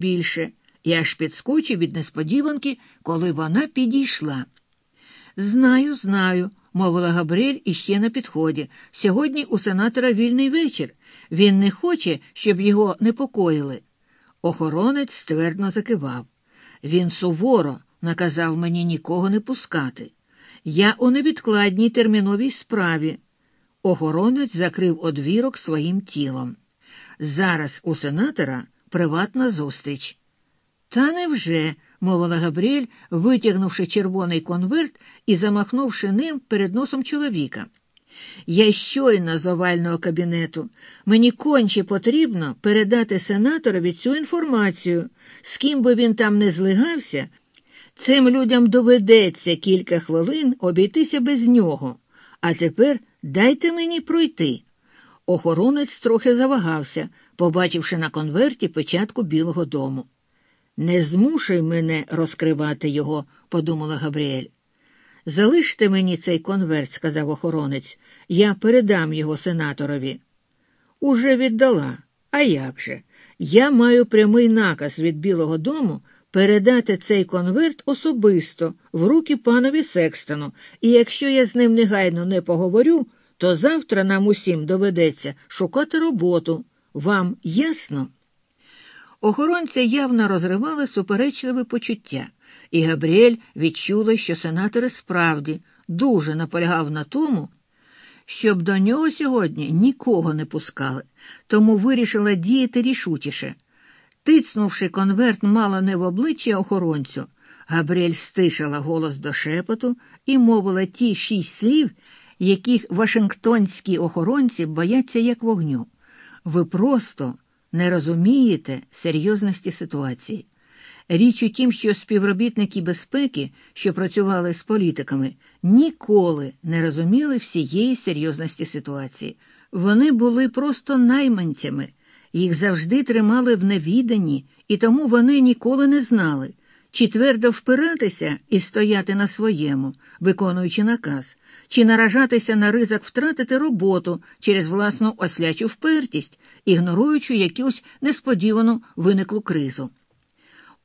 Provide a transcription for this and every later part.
більше і аж підскочив від несподіванки, коли вона підійшла. Знаю, знаю, мовила Габріель іще на підході. Сьогодні у сенатора вільний вечір. Він не хоче, щоб його непокоїли. Охоронець ствердно закивав. Він суворо наказав мені нікого не пускати. Я у невідкладній терміновій справі. Охоронець закрив одвірок своїм тілом. Зараз у сенатора приватна зустріч. Та невже, мовила Габріель, витягнувши червоний конверт і замахнувши ним перед носом чоловіка. Я щойно з овального кабінету. Мені конче потрібно передати сенаторові цю інформацію, з ким би він там не злигався. Цим людям доведеться кілька хвилин обійтися без нього. А тепер дайте мені пройти. Охоронець трохи завагався, побачивши на конверті печатку Білого дому. Не змушуй мене розкривати його, подумала Габріель. Залиште мені цей конверт, сказав охоронець, я передам його сенаторові. Уже віддала. А як же? Я маю прямий наказ від Білого дому передати цей конверт особисто в руки панові Секстону, і якщо я з ним негайно не поговорю, то завтра нам усім доведеться шукати роботу. Вам ясно? Охоронця явно розривали суперечливе почуття, і Габріель відчула, що сенатор справді дуже наполягав на тому, щоб до нього сьогодні нікого не пускали, тому вирішила діяти рішучіше. Тицнувши конверт мало не в обличчя охоронцю, Габріель стишила голос до шепоту і мовила ті шість слів, яких Вашингтонські охоронці бояться як вогню. Ви просто не розумієте серйозності ситуації. Річ у тім, що співробітники безпеки, що працювали з політиками, ніколи не розуміли всієї серйозності ситуації. Вони були просто найманцями, їх завжди тримали в невіданні, і тому вони ніколи не знали, чи твердо впиратися і стояти на своєму, виконуючи наказ, чи наражатися на ризик втратити роботу через власну ослячу впертість, ігноруючи якусь несподівану виниклу кризу.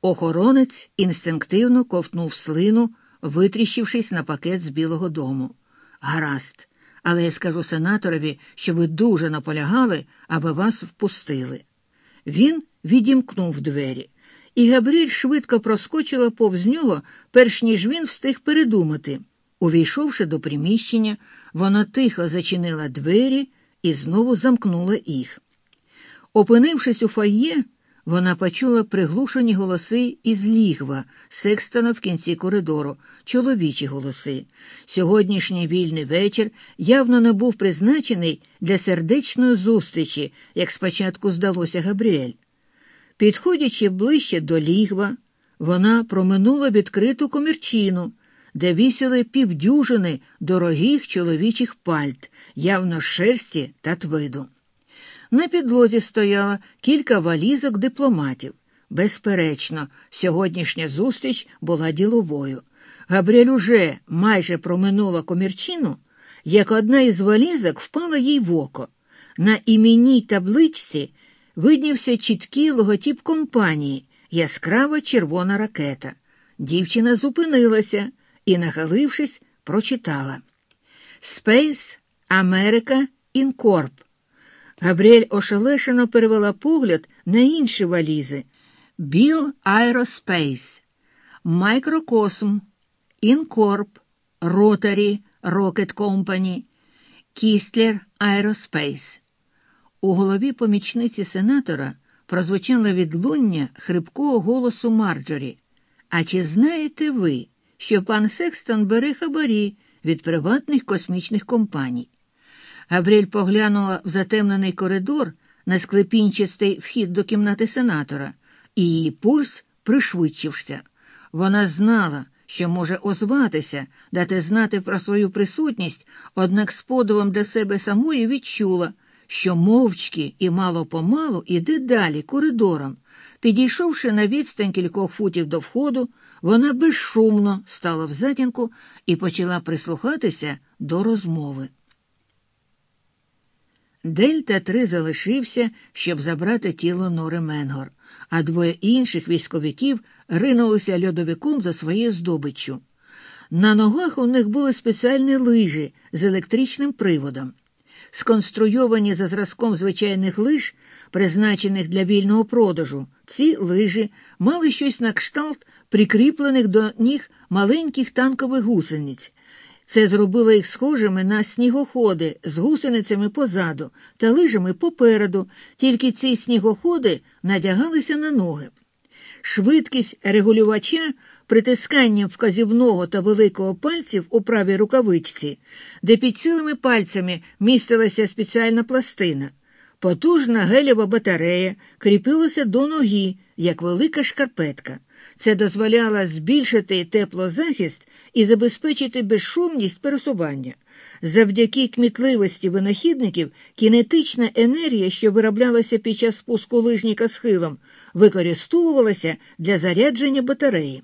Охоронець інстинктивно ковтнув слину, витріщившись на пакет з Білого дому. Гаразд, але я скажу сенаторові, що ви дуже наполягали, аби вас впустили. Він відімкнув двері, і Габріль швидко проскочила повз нього, перш ніж він встиг передумати. Увійшовши до приміщення, вона тихо зачинила двері і знову замкнула їх. Опинившись у фойє, вона почула приглушені голоси із лігва, секстона в кінці коридору, чоловічі голоси. Сьогоднішній вільний вечір явно не був призначений для сердечної зустрічі, як спочатку здалося Габріель. Підходячи ближче до лігва, вона проминула відкриту комірчину, де вісіли півдюжини дорогих чоловічих пальт, явно шерсті та твиду. На підлозі стояло кілька валізок дипломатів. Безперечно, сьогоднішня зустріч була діловою. Габріель уже майже проминула комірчину, як одна із валізок впала їй в око. На іменній табличці виднівся чіткий логотип компанії, яскрава червона ракета. Дівчина зупинилася і, нахилившись, прочитала Space America Incorp. Габріель ошелешено перевела погляд на інші валізи Beal Aerospace, Microcosm, Inc., Rotary Rocket Company, Kistler Aerospace. У голові помічниці сенатора прозвучало відлуння хрипкого голосу Марджорі. А чи знаєте ви, що пан Секстон бере хабарі від приватних космічних компаній? Габріель поглянула в затемнений коридор на склепінчастий вхід до кімнати сенатора, і її пульс пришвидшився. Вона знала, що може озватися, дати знати про свою присутність, однак з подивом для себе самої відчула, що мовчки і мало помалу іде далі коридором. Підійшовши на відстань кількох футів до входу, вона безшумно стала в затінку і почала прислухатися до розмови. Дельта 3 залишився, щоб забрати тіло Нори Менгор. а двоє інших військовиків ринулися льодовиком за своєю здобиччю. На ногах у них були спеціальні лижі з електричним приводом. Сконструйовані за зразком звичайних лиж, призначених для вільного продажу, ці лижі мали щось на кшталт прикріплених до ніг маленьких танкових гусениць. Це зробило їх схожими на снігоходи з гусеницями позаду та лижами попереду, тільки ці снігоходи надягалися на ноги. Швидкість регулювача притисканням вказівного та великого пальців у правій рукавичці, де під цілими пальцями містилася спеціальна пластина. Потужна гелєва батарея кріпилася до ноги, як велика шкарпетка. Це дозволяло збільшити теплозахист і забезпечити безшумність пересування. Завдяки кмітливості винахідників кінетична енергія, що вироблялася під час спуску лижника схилом, використовувалася для зарядження батареї.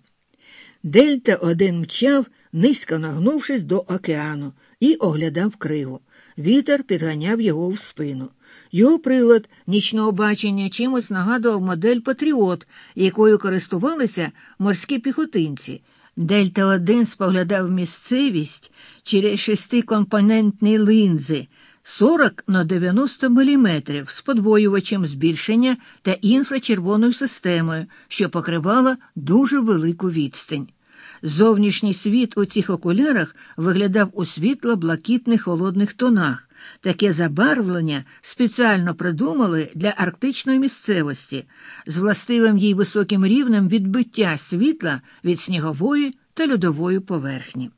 Дельта один мчав, низько нагнувшись до океану, і оглядав криву. Вітер підганяв його в спину. Його прилад нічного бачення чимось нагадував модель Патріот, якою користувалися морські піхотинці. Дельта 1 споглядав місцевість через шестикомпонентні линзи 40 на 90 мм з подвоювачем збільшення та інфрачервоною системою, що покривала дуже велику відстань. Зовнішній світ у цих окулярах виглядав у світло-блакитних холодних тонах. Таке забарвлення спеціально придумали для арктичної місцевості з властивим їй високим рівнем відбиття світла від снігової та льодової поверхні.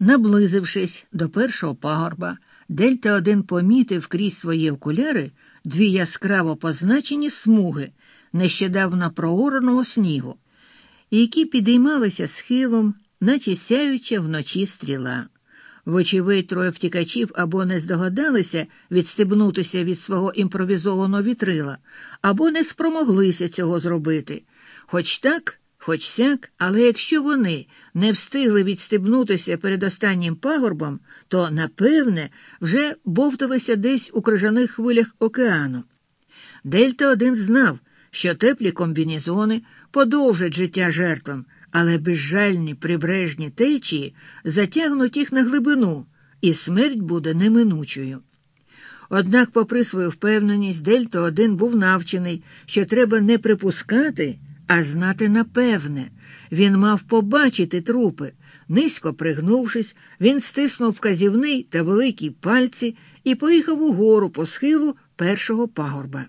Наблизившись до першого пагорба, Дельта 1 помітив крізь свої окуляри дві яскраво позначені смуги нещодавно проореного снігу які підіймалися схилом, наче сяюча вночі стріла. Вочевидь, троє втікачів або не здогадалися відстебнутися від свого імпровізованого вітрила, або не спромоглися цього зробити. Хоч так, хоч сяк, але якщо вони не встигли відстебнутися перед останнім пагорбом, то, напевне, вже бовталися десь у крижаних хвилях океану. Дельта один знав, що теплі комбінезони подовжать життя жертвам, але безжальні прибережні течії затягнуть їх на глибину, і смерть буде неминучою. Однак, попри свою впевненість, Дельта один був навчений, що треба не припускати, а знати напевне. Він мав побачити трупи. Низько пригнувшись, він стиснув вказівний та великі пальці і поїхав угору по схилу першого пагорба.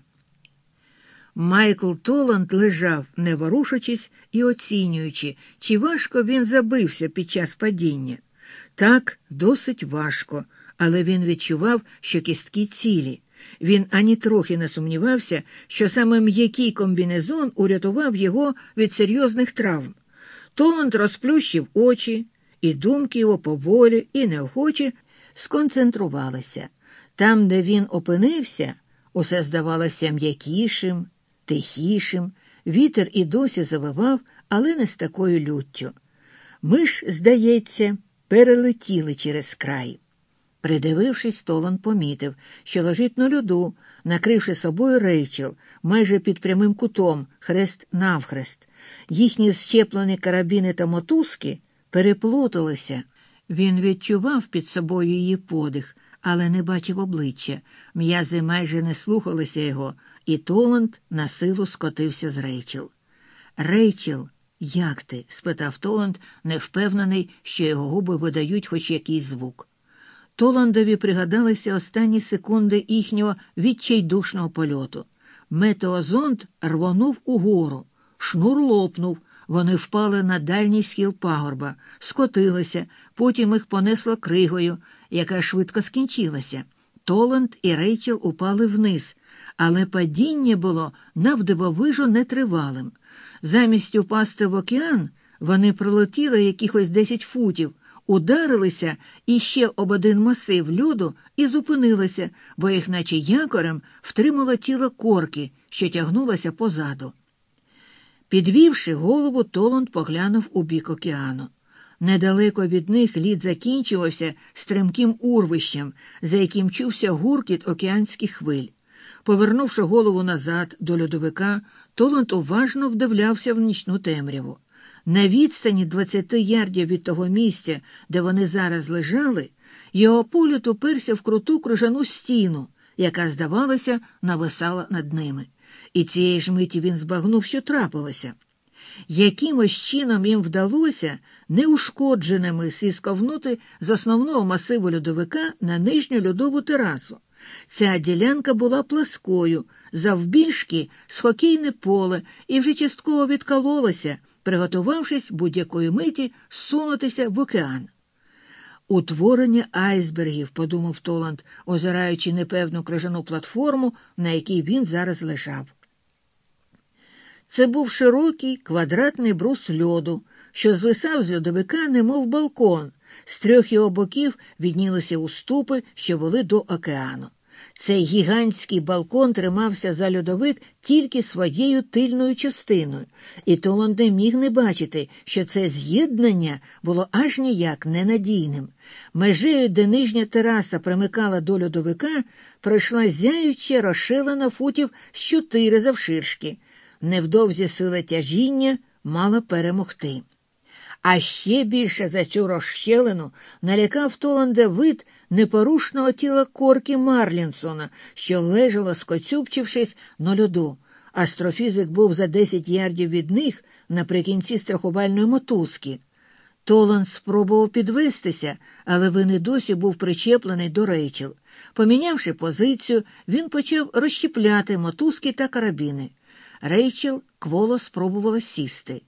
Майкл Толанд лежав, не ворушачись і оцінюючи, чи важко він забився під час падіння. Так, досить важко, але він відчував, що кістки цілі. Він ані трохи не сумнівався, що саме м'який комбінезон урятував його від серйозних травм. Толанд розплющив очі, і думки його поволі і неохоче сконцентрувалися. Там, де він опинився, усе здавалося м'якішим тихішим, вітер і досі завивав, але не з такою люттю. Ми ж, здається, перелетіли через край. Придивившись, Толан помітив, що лежить на льоду, накривши собою рейчел, майже під прямим кутом, хрест навхрест. Їхні щеплені карабіни та мотузки переплуталися. Він відчував під собою її подих, але не бачив обличчя. М'язи майже не слухалися його, і Толанд на силу скотився з Рейчел. Рейчел, як ти? спитав Толанд, невпевнений, що його губи видають хоч якийсь звук. Толандові пригадалися останні секунди їхнього відчайдушного польоту. Метеозонд рвонув угору, шнур лопнув. Вони впали на дальній схил пагорба, скотилися, потім їх понесло кригою, яка швидко скінчилася. Толанд і Рейчел упали вниз, але падіння було навдивовижу нетривалим. Замість упасти в океан вони пролетіли якихось десять футів, ударилися іще об один масив льоду і зупинилися, бо їх, наче якорем, втримало тіло корки, що тягнулося позаду. Підвівши голову, Толанд поглянув у бік океану. Недалеко від них лід закінчувався стрімким урвищем, за яким чувся гуркіт океанських хвиль. Повернувши голову назад до льодовика, Толанд уважно вдивлявся в нічну темряву. На відстані 20 ярдів від того місця, де вони зараз лежали, його погляд уперся в круту кружану стіну, яка, здавалося, нависала над ними. І цієї ж миті він збагнув, що трапилося. Якимось чином їм вдалося неушкодженими сісковнути з основного масиву льодовика на нижню льодову терасу. Ця ділянка була пласкою, завбільшки з хокейне поле і вже частково відкололася, приготувавшись будь-якої миті сунутися в океан. Утворення айсбергів, подумав Толанд, озираючи непевну крижану платформу, на якій він зараз лежав. Це був широкий квадратний брус льоду, що звисав з льодовика, немов балкон. З трьох його боків віднілися уступи, що вели до океану. Цей гігантський балкон тримався за льодовик тільки своєю тильною частиною, і Толанд не міг не бачити, що це з'єднання було аж ніяк ненадійним. Межею, де нижня тераса примикала до льодовика, пройшла зяюча розшилена футів з чотири завширшки. Невдовзі сила тяжіння мала перемогти. А ще більше за цю розщелину налякав Толанда вид непорушного тіла корки Марлінсона, що лежало, скоцюбчившись на льоду. Астрофізик був за 10 ярдів від них наприкінці страхувальної мотузки. Толанд спробував підвестися, але він і досі був причеплений до рейчел. Помінявши позицію, він почав розщепляти мотузки та карабіни. Рейчел кволо спробувала сісти.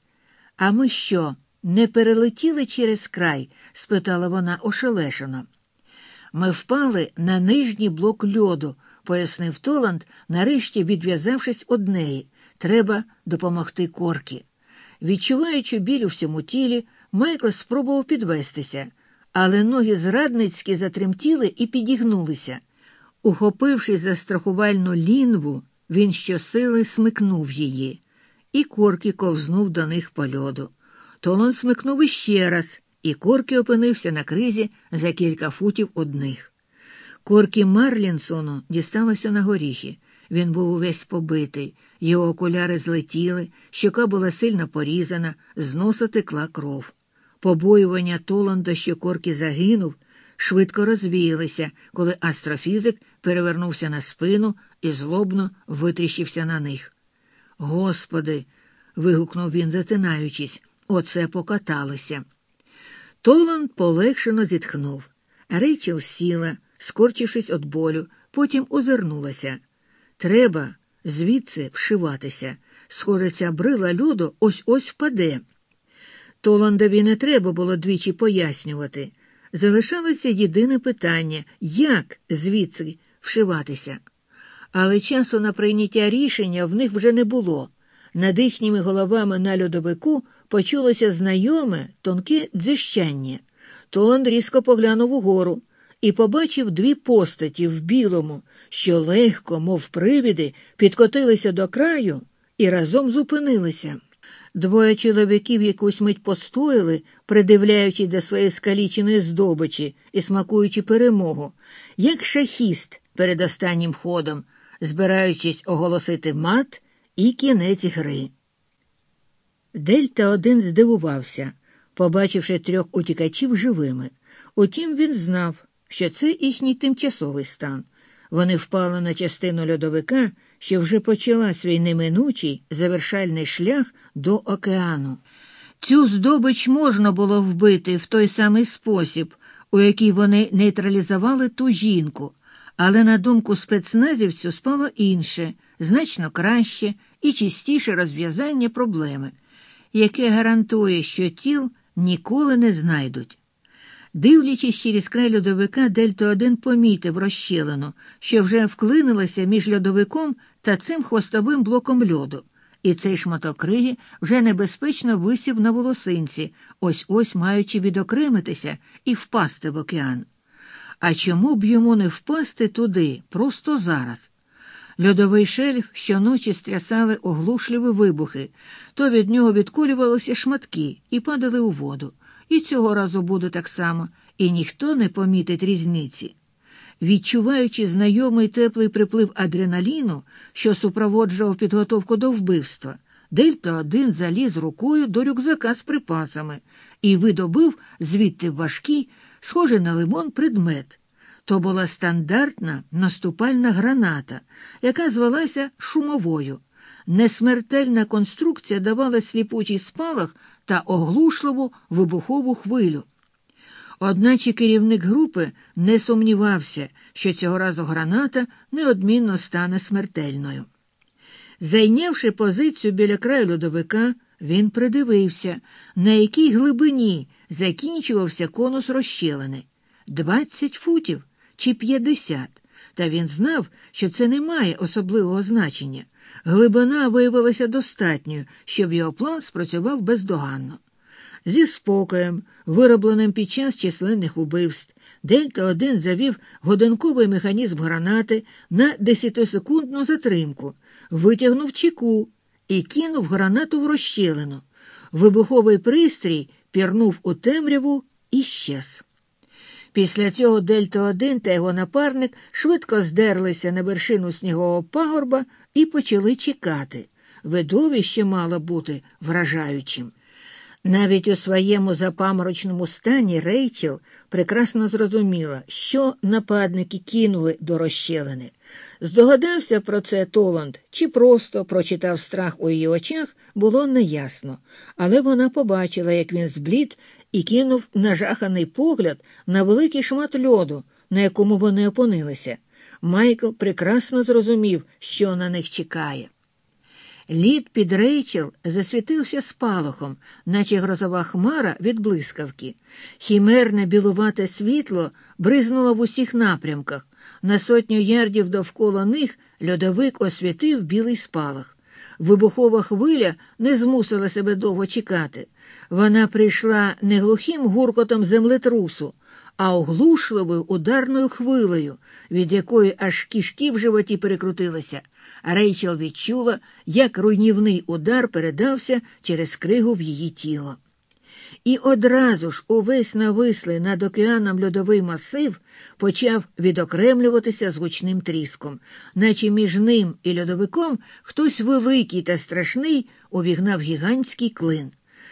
А ми що, не перелетіли через край? спитала вона ошелешено. Ми впали на нижній блок льоду, пояснив Толанд, нарешті відв'язавшись од неї. Треба допомогти корки. Відчуваючи біль у всьому тілі, Майкл спробував підвестися, але ноги зрадницьки затремтіли і підігнулися. Ухопившись за страхувальну лінву, він щосили смикнув її, і корки ковзнув до них по льоду. Толон смикнув іще раз, і корки опинився на кризі за кілька футів одних. Корки Марлінсону дісталося на горіхи. Він був увесь побитий, його окуляри злетіли, щока була сильно порізана, з носа текла кров. Побоювання Толанда, що корки загинув, швидко розвіялися, коли астрофізик перевернувся на спину і злобно витріщився на них. Господи. вигукнув він, затинаючись, оце покаталося. Толанд полегшено зітхнув. Рейчел сіла, скорчившись від болю, потім озирнулася. Треба звідси вшиватися. Схоже, ця брила льоду ось ось впаде. Толандові не треба було двічі пояснювати. Залишалося єдине питання як звідси вшиватися. Але часу на прийняття рішення в них вже не було. Над їхніми головами на льодовику почулося знайоме тонке дзищання. Толанд різко поглянув угору і побачив дві постаті в білому, що легко, мов привіди, підкотилися до краю і разом зупинилися. Двоє чоловіків якусь мить постояли, придивляючи до своєї скаліченої здобичі і смакуючи перемогу, як шахіст перед останнім ходом, збираючись оголосити мат і кінець гри. Дельта один здивувався, побачивши трьох утікачів живими. Утім, він знав, що це їхній тимчасовий стан. Вони впали на частину льодовика, що вже почала свій неминучий завершальний шлях до океану. Цю здобич можна було вбити в той самий спосіб, у який вони нейтралізували ту жінку, але на думку спецназівцю спало інше, значно краще і чистіше розв'язання проблеми, яке гарантує, що тіл ніколи не знайдуть. Дивлячись через край льодовика, Дельто 1 помітив розщелину, що вже вклинилася між льодовиком та цим хвостовим блоком льоду, і цей шматок криги вже небезпечно висів на волосинці, ось ось маючи відокремитися і впасти в океан. А чому б йому не впасти туди, просто зараз? Льодовий шельф щоночі стрясали оглушливі вибухи, то від нього відколювалися шматки і падали у воду. І цього разу буде так само, і ніхто не помітить різниці. відчуваючи знайомий теплий приплив адреналіну, що супроводжував підготовку до вбивства, Дельта один заліз рукою до рюкзака з припасами і видобив звідти важкий, схожий на лимон предмет. То була стандартна наступальна граната, яка звалася шумовою. Несмертельна конструкція давала сліпучий спалах та оглушливу вибухову хвилю. Одначе керівник групи не сумнівався, що цього разу граната неодмінно стане смертельною. Зайнявши позицію біля краю льодовика, він придивився, на якій глибині закінчувався конус розщелини двадцять футів чи п'ятдесят. Та він знав, що це не має особливого значення. Глибина виявилася достатньою, щоб його план спрацював бездоганно. Зі спокоєм, виробленим під час численних убивств, Дельта 1 завів годинковий механізм гранати на десятисекундну затримку, витягнув чеку і кинув гранату в розщелину. Вибуховий пристрій пірнув у темряву і щез. Після цього Дельта 1 та його напарник швидко здерлися на вершину снігового пагорба і почали чекати. Видовище мало бути вражаючим. Навіть у своєму запаморочному стані Рейчел прекрасно зрозуміла, що нападники кинули до розщелини. Здогадався про це Толанд чи просто прочитав страх у її очах, було неясно, але вона побачила, як він зблід і кинув нажаханий погляд на великий шмат льоду, на якому вони опинилися. Майкл прекрасно зрозумів, що на них чекає. Лід під Рейчел засвітився спалахом, наче грозова хмара від блискавки. Хімерне білувате світло бризнуло в усіх напрямках. На сотню ярдів довкола них льодовик освітив білий спалах. Вибухова хвиля не змусила себе довго чекати. Вона прийшла не глухим гуркотом землетрусу, а оглушливою ударною хвилею, від якої аж кішки в животі перекрутилися. Рейчел відчула, як руйнівний удар передався через кригу в її тіло. І одразу ж увесь навислий над океаном льодовий масив почав відокремлюватися з гучним тріском, наче між ним і льодовиком хтось великий та страшний увігнав гігантський клин.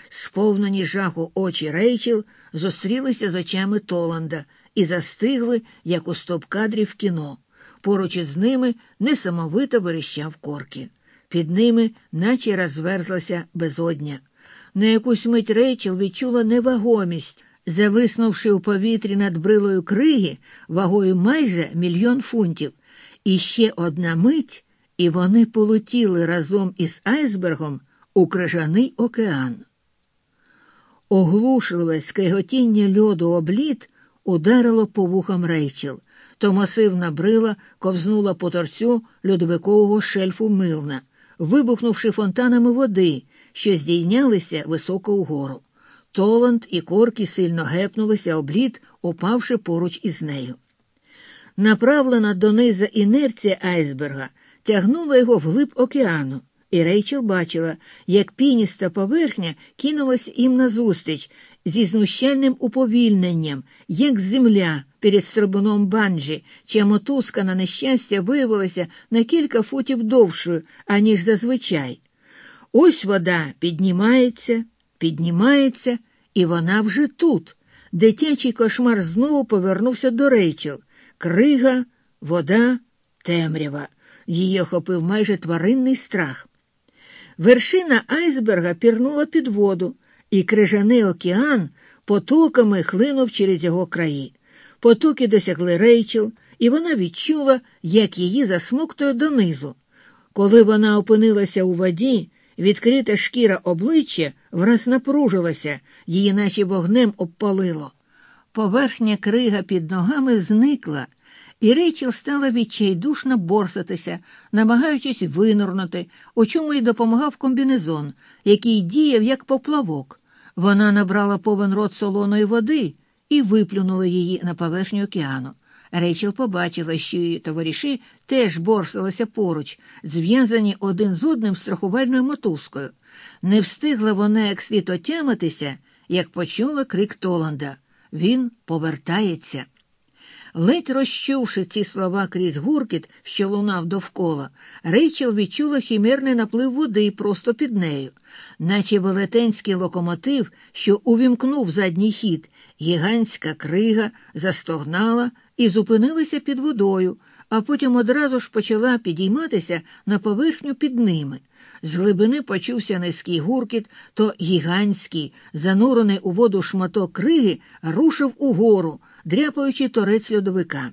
Сповнені жаху очі Рейчел зустрілися з очами Толанда і застигли, як у стоп-кадрі в кіно. Поруч із ними несамовито верещав корки. Під ними наче розверзлася безодня. На якусь мить Рейчел відчула невагомість, зависнувши у повітрі над брилою криги вагою майже мільйон фунтів. І ще одна мить, і вони полетіли разом із айсбергом у крижаний океан. Оглушливе скриготіння льоду обліт ударило по вухам Рейчел, то масивна брила ковзнула по торцю льодовикового шельфу милна, вибухнувши фонтанами води, що здійнялися високо угору. Толанд і корки сильно гепнулися облід, упавши поруч із нею. Направлена дониза інерція айсберга тягнула його вглиб океану, і Рейчел бачила, як пініста поверхня кинулась їм назустріч зі знущальним уповільненням, як земля перед стрибуном банджі, чия мотузка, на нещастя, виявилася на кілька футів довшою, аніж зазвичай. Ось вода піднімається, піднімається, і вона вже тут. Дитячий кошмар знову повернувся до Рейчел. Крига, вода, темрява. Її охопив майже тваринний страх. Вершина айсберга пірнула під воду, і крижаний океан потоками хлинув через його краї. Потоки досягли Рейчел, і вона відчула, як її засмоктує донизу. Коли вона опинилася у воді, відкрита шкіра обличчя враз напружилася, її наче вогнем обпалило. Поверхня крига під ногами зникла, і Рейчел стала відчайдушно борсатися, намагаючись винурнути, у чому й допомагав комбінезон, який діяв як поплавок. Вона набрала повен рот солоної води і виплюнула її на поверхню океану. Рейчел побачила, що її товариші теж борсилися поруч, зв'язані один з одним страхувальною мотузкою. Не встигла вона як слід отямитися, як почула крик Толанда. Він повертається. Ледь розчувши ці слова крізь гуркіт, що лунав довкола, Рейчел відчула хімерний наплив води просто під нею, наче велетенський локомотив, що увімкнув задній хід, гігантська крига застогнала і зупинилася під водою, а потім одразу ж почала підійматися на поверхню під ними. З глибини почувся низький гуркіт, то гігантський, занурений у воду шматок криги, рушив угору, дряпаючи торець льодовика.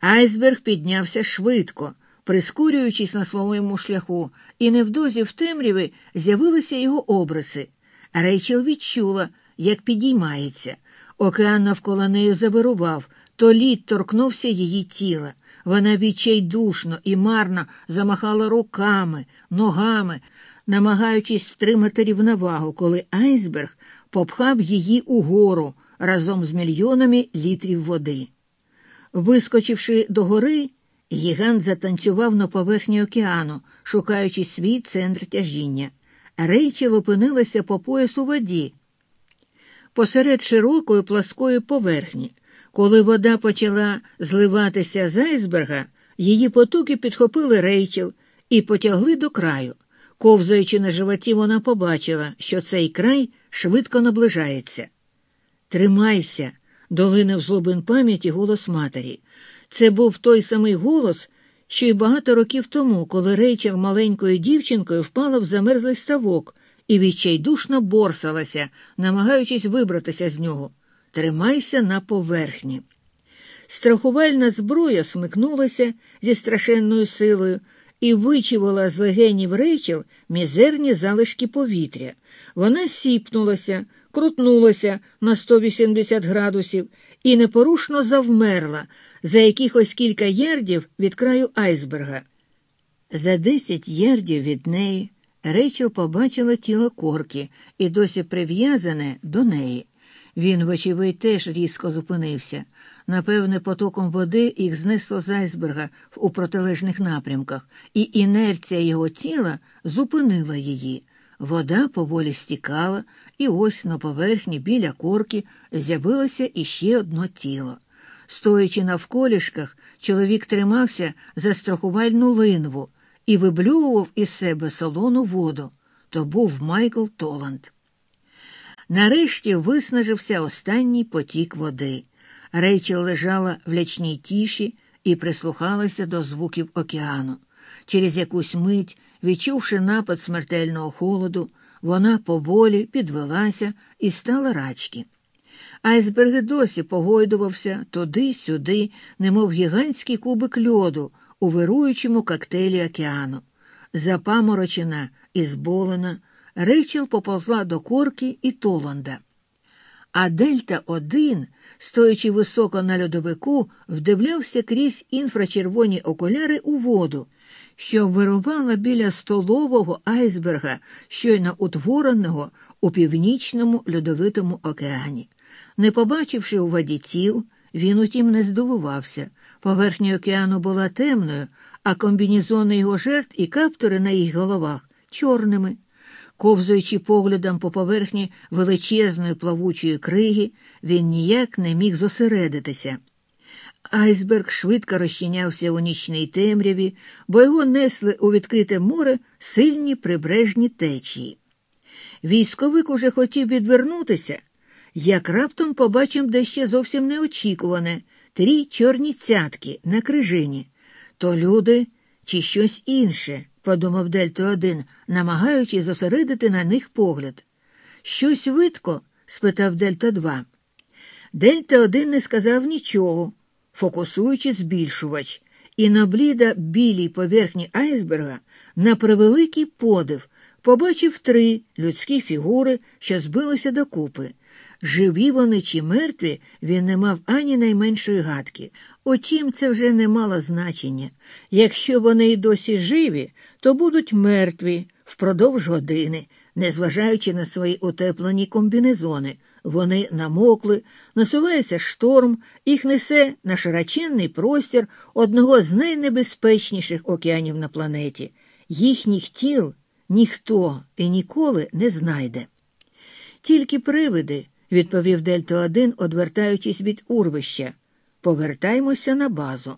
Айсберг піднявся швидко, прискорюючись на своєму шляху, і невдовзі в темряві з'явилися його обриси. Рейчел відчула, як підіймається. Океан навколо нею завирував, то лід торкнувся її тіла. Вона відчайдушно і марно замахала руками, ногами, намагаючись втримати рівновагу, коли айсберг попхав її угору разом з мільйонами літрів води. Вискочивши до гори, гігант затанцював на поверхні океану, шукаючи свій центр тяжіння. Рейчел опинилася по пояс у воді, посеред широкої пласкої поверхні. Коли вода почала зливатися з айсберга, її потоки підхопили рейчел і потягли до краю. Ковзаючи на животі, вона побачила, що цей край швидко наближається. Тримайся, долинив з глибин пам'яті голос матері. Це був той самий голос, що й багато років тому, коли рейчел маленькою дівчинкою впала в замерзлий ставок і відчайдушно борсалася, намагаючись вибратися з нього. Тримайся на поверхні. Страхувальна зброя смикнулася зі страшенною силою і вичивала з легенів рейчел мізерні залишки повітря. Вона сіпнулася, крутнулася на 180 градусів і непорушно завмерла за якихось кілька ярдів від краю айсберга. За десять ярдів від неї Рейчел побачила тіло корки і досі прив'язане до неї. Він, вочевидь, теж різко зупинився. Напевне, потоком води їх знесло з айсберга у протилежних напрямках, і інерція його тіла зупинила її. Вода поволі стікала, і ось на поверхні біля корки з'явилося іще одно тіло. Стоячи навколішках, чоловік тримався за страхувальну линву і виблював із себе солону воду. То був Майкл Толанд. Нарешті виснажився останній потік води. Рейчел лежала в лячній тіші і прислухалася до звуків океану. Через якусь мить, відчувши напад смертельного холоду, вона поволі підвелася і стала рачки. Айсберг досі погойдувався туди-сюди, немов гігантський кубик льоду у вируючому коктейлі океану. Запаморочена і зболена, Рейчел поповзла до корки і Толанда. А Дельта 1 стоячи високо на льодовику, вдивлявся крізь інфрачервоні окуляри у воду, що вирувала біля столового айсберга, щойно утвореного у північному льодовитому океані. Не побачивши у воді тіл, він утім не здивувався. Поверхня океану була темною, а комбінізони його жертв і каптори на їх головах чорними. Ковзуючи поглядом по поверхні величезної плавучої криги, він ніяк не міг зосередитися. Айсберг швидко розчинявся у нічній темряві, бо його несли у відкрите море сильні прибережні течії. Військовик уже хотів відвернутися, як раптом побачив дещо зовсім неочікуване трі чорні цятки на крижині. То люди чи щось інше, подумав Дельто 1 намагаючись зосередити на них погляд. Щось видко? спитав Дельта 2 Дельта 1 не сказав нічого, фокусуючи збільшувач, і на бліда білій поверхні айсберга на превеликий подив побачив три людські фігури, що збилися докупи. Живі вони чи мертві, він не мав ані найменшої гадки. Утім, це вже не мало значення. Якщо вони й досі живі, то будуть мертві впродовж години, незважаючи на свої утеплені комбінезони. Вони намокли, насувається шторм, їх несе на широченний простір одного з найнебезпечніших океанів на планеті. Їхніх тіл ніхто і ніколи не знайде. Тільки привиди, відповів Дельто 1 одвертаючись від урвища. повертаймося на базу.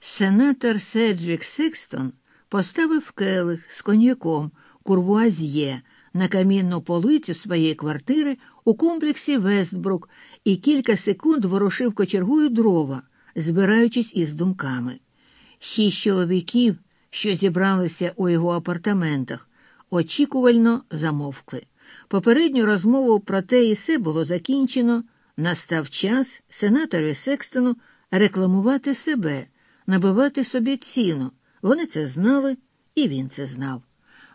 Сенатор Седжвік Сикстон поставив келих з коньяком курвуазьє на камінну полицю своєї квартири у комплексі Вестбрук і кілька секунд ворушив кочергою дрова, збираючись із думками. Шість чоловіків, що зібралися у його апартаментах, очікувально замовкли. Попередню розмову про те і все було закінчено. Настав час сенатору Секстону рекламувати себе, набивати собі ціну. Вони це знали, і він це знав.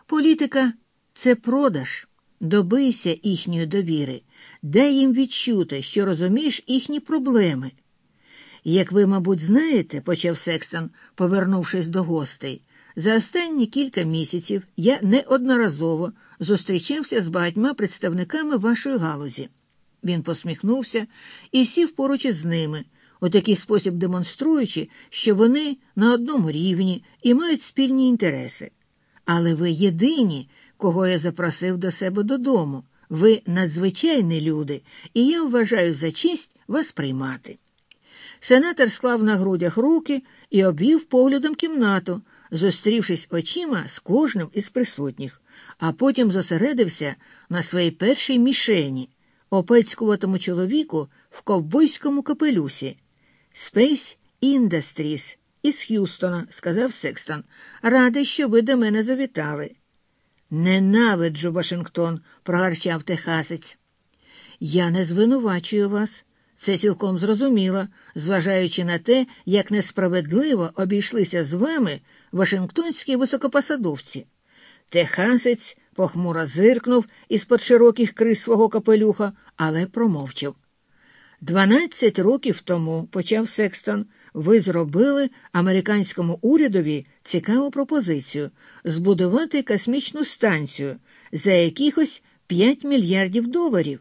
Політика це продаж. Добийся їхньої довіри, дай їм відчути, що розумієш їхні проблеми. Як ви, мабуть, знаєте, почав Секстон, повернувшись до гостей, за останні кілька місяців я неодноразово зустрічався з багатьма представниками вашої галузі. Він посміхнувся і сів поруч із ними, у такий спосіб демонструючи, що вони на одному рівні і мають спільні інтереси. Але ви єдині, кого я запросив до себе додому. Ви надзвичайні люди, і я вважаю за честь вас приймати. Сенатор склав на грудях руки і обвів поглядом кімнату, зустрівшись очима з кожним із присутніх, а потім зосередився на своїй першій мішені, опецькуватому чоловіку в ковбойському капелюсі. Space Industries із Х'юстона, сказав Секстон. Радий, що ви до мене завітали. Ненавиджу Вашингтон, прогарчав техасець. Я не звинувачую вас. Це цілком зрозуміло, зважаючи на те, як несправедливо обійшлися з вами Вашингтонські високопосадовці. Техасець похмуро зиркнув із під широких крис свого капелюха, але промовчав. Дванадцять років тому, почав Секстон, ви зробили американському урядові цікаву пропозицію збудувати космічну станцію за якихось 5 мільярдів доларів.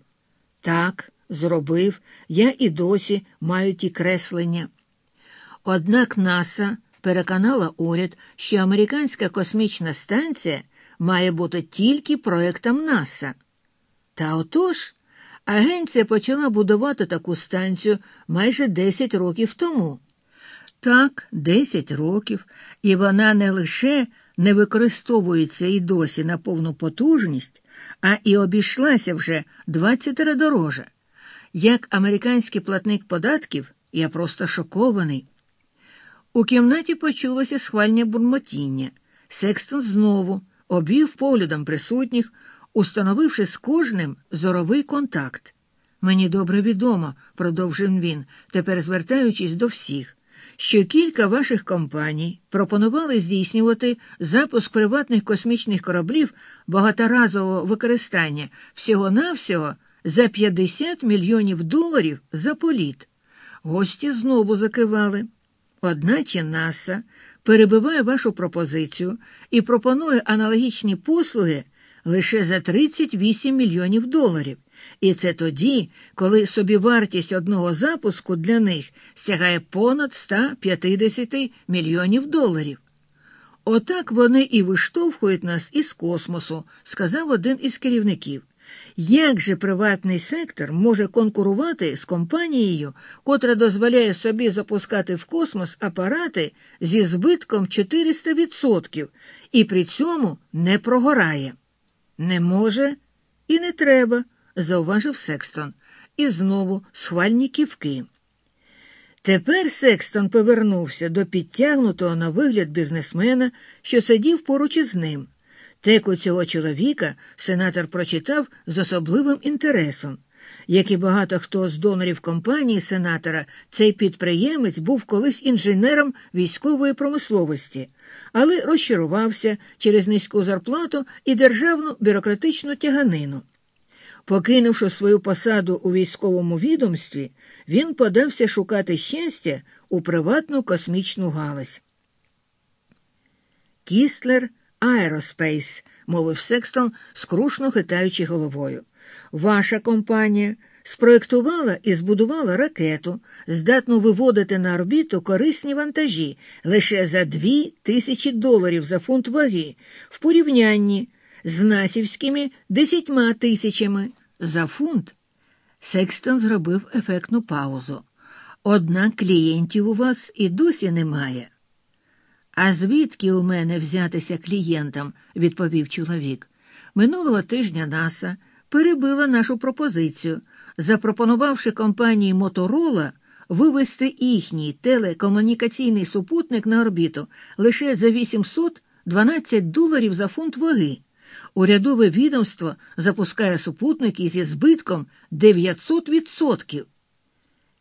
Так, зробив, я і досі маю ті креслення. Однак НАСА переконала уряд, що американська космічна станція має бути тільки проектом НАСА. Та отож, агенція почала будувати таку станцію майже 10 років тому. Так, 10 років, і вона не лише не використовується і досі на повну потужність, а і обійшлася вже 20 дороже. Як американський платник податків, я просто шокований. У кімнаті почулося схвальне бурмотіння. Секстон знову обвів поглядом присутніх, установивши з кожним зоровий контакт. Мені добре відомо, продовжив він, тепер звертаючись до всіх, що кілька ваших компаній пропонували здійснювати запуск приватних космічних кораблів багаторазового використання всього-навсього за 50 мільйонів доларів за політ. Гості знову закивали. Одначе НАСА перебиває вашу пропозицію і пропонує аналогічні послуги лише за 38 мільйонів доларів. І це тоді, коли собівартість одного запуску для них сягає понад 150 мільйонів доларів. Отак вони і виштовхують нас із космосу, сказав один із керівників. Як же приватний сектор може конкурувати з компанією, котра дозволяє собі запускати в космос апарати зі збитком 400% і при цьому не прогорає? Не може і не треба, зауважив Секстон, і знову схвальні ківки. Тепер Секстон повернувся до підтягнутого на вигляд бізнесмена, що сидів поруч із ним. Теку цього чоловіка сенатор прочитав з особливим інтересом. Як і багато хто з донорів компанії сенатора, цей підприємець був колись інженером військової промисловості, але розчарувався через низьку зарплату і державну бюрократичну тяганину. Покинувши свою посаду у військовому відомстві, він подався шукати щастя у приватну космічну галузь. Kistler Aerospace, мовив Секстон, скрушно хитаючи головою. Ваша компанія спроектувала і збудувала ракету, здатну виводити на орбіту корисні вантажі лише за дві тисячі доларів за фунт ваги в порівнянні з насівськими десятьма тисячами за фунт. Секстон зробив ефектну паузу. Однак клієнтів у вас і досі немає. А звідки у мене взятися клієнтам? відповів чоловік. Минулого тижня НАСА перебила нашу пропозицію, запропонувавши компанії Моторола вивести їхній телекомунікаційний супутник на орбіту лише за 812 доларів за фунт ваги. Урядове відомство запускає супутники зі збитком 900%.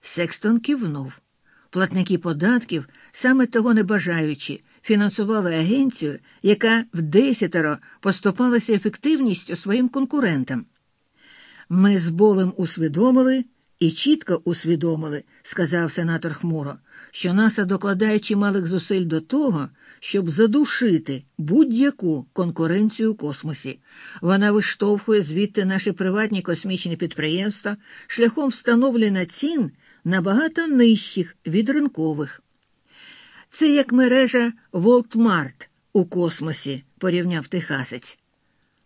Секстон кивнув. Платники податків, саме того не бажаючи, фінансували агенцію, яка в десятеро поступалася ефективністю своїм конкурентам. Ми з болем усвідомили і чітко усвідомили, сказав сенатор хмуро, що НАСА докладає чималих зусиль до того, щоб задушити будь-яку конкуренцію у космосі. Вона виштовхує звідти наші приватні космічні підприємства шляхом встановлення цін набагато нижчих від ринкових. Це як мережа Волтмарт у космосі, порівняв техасець.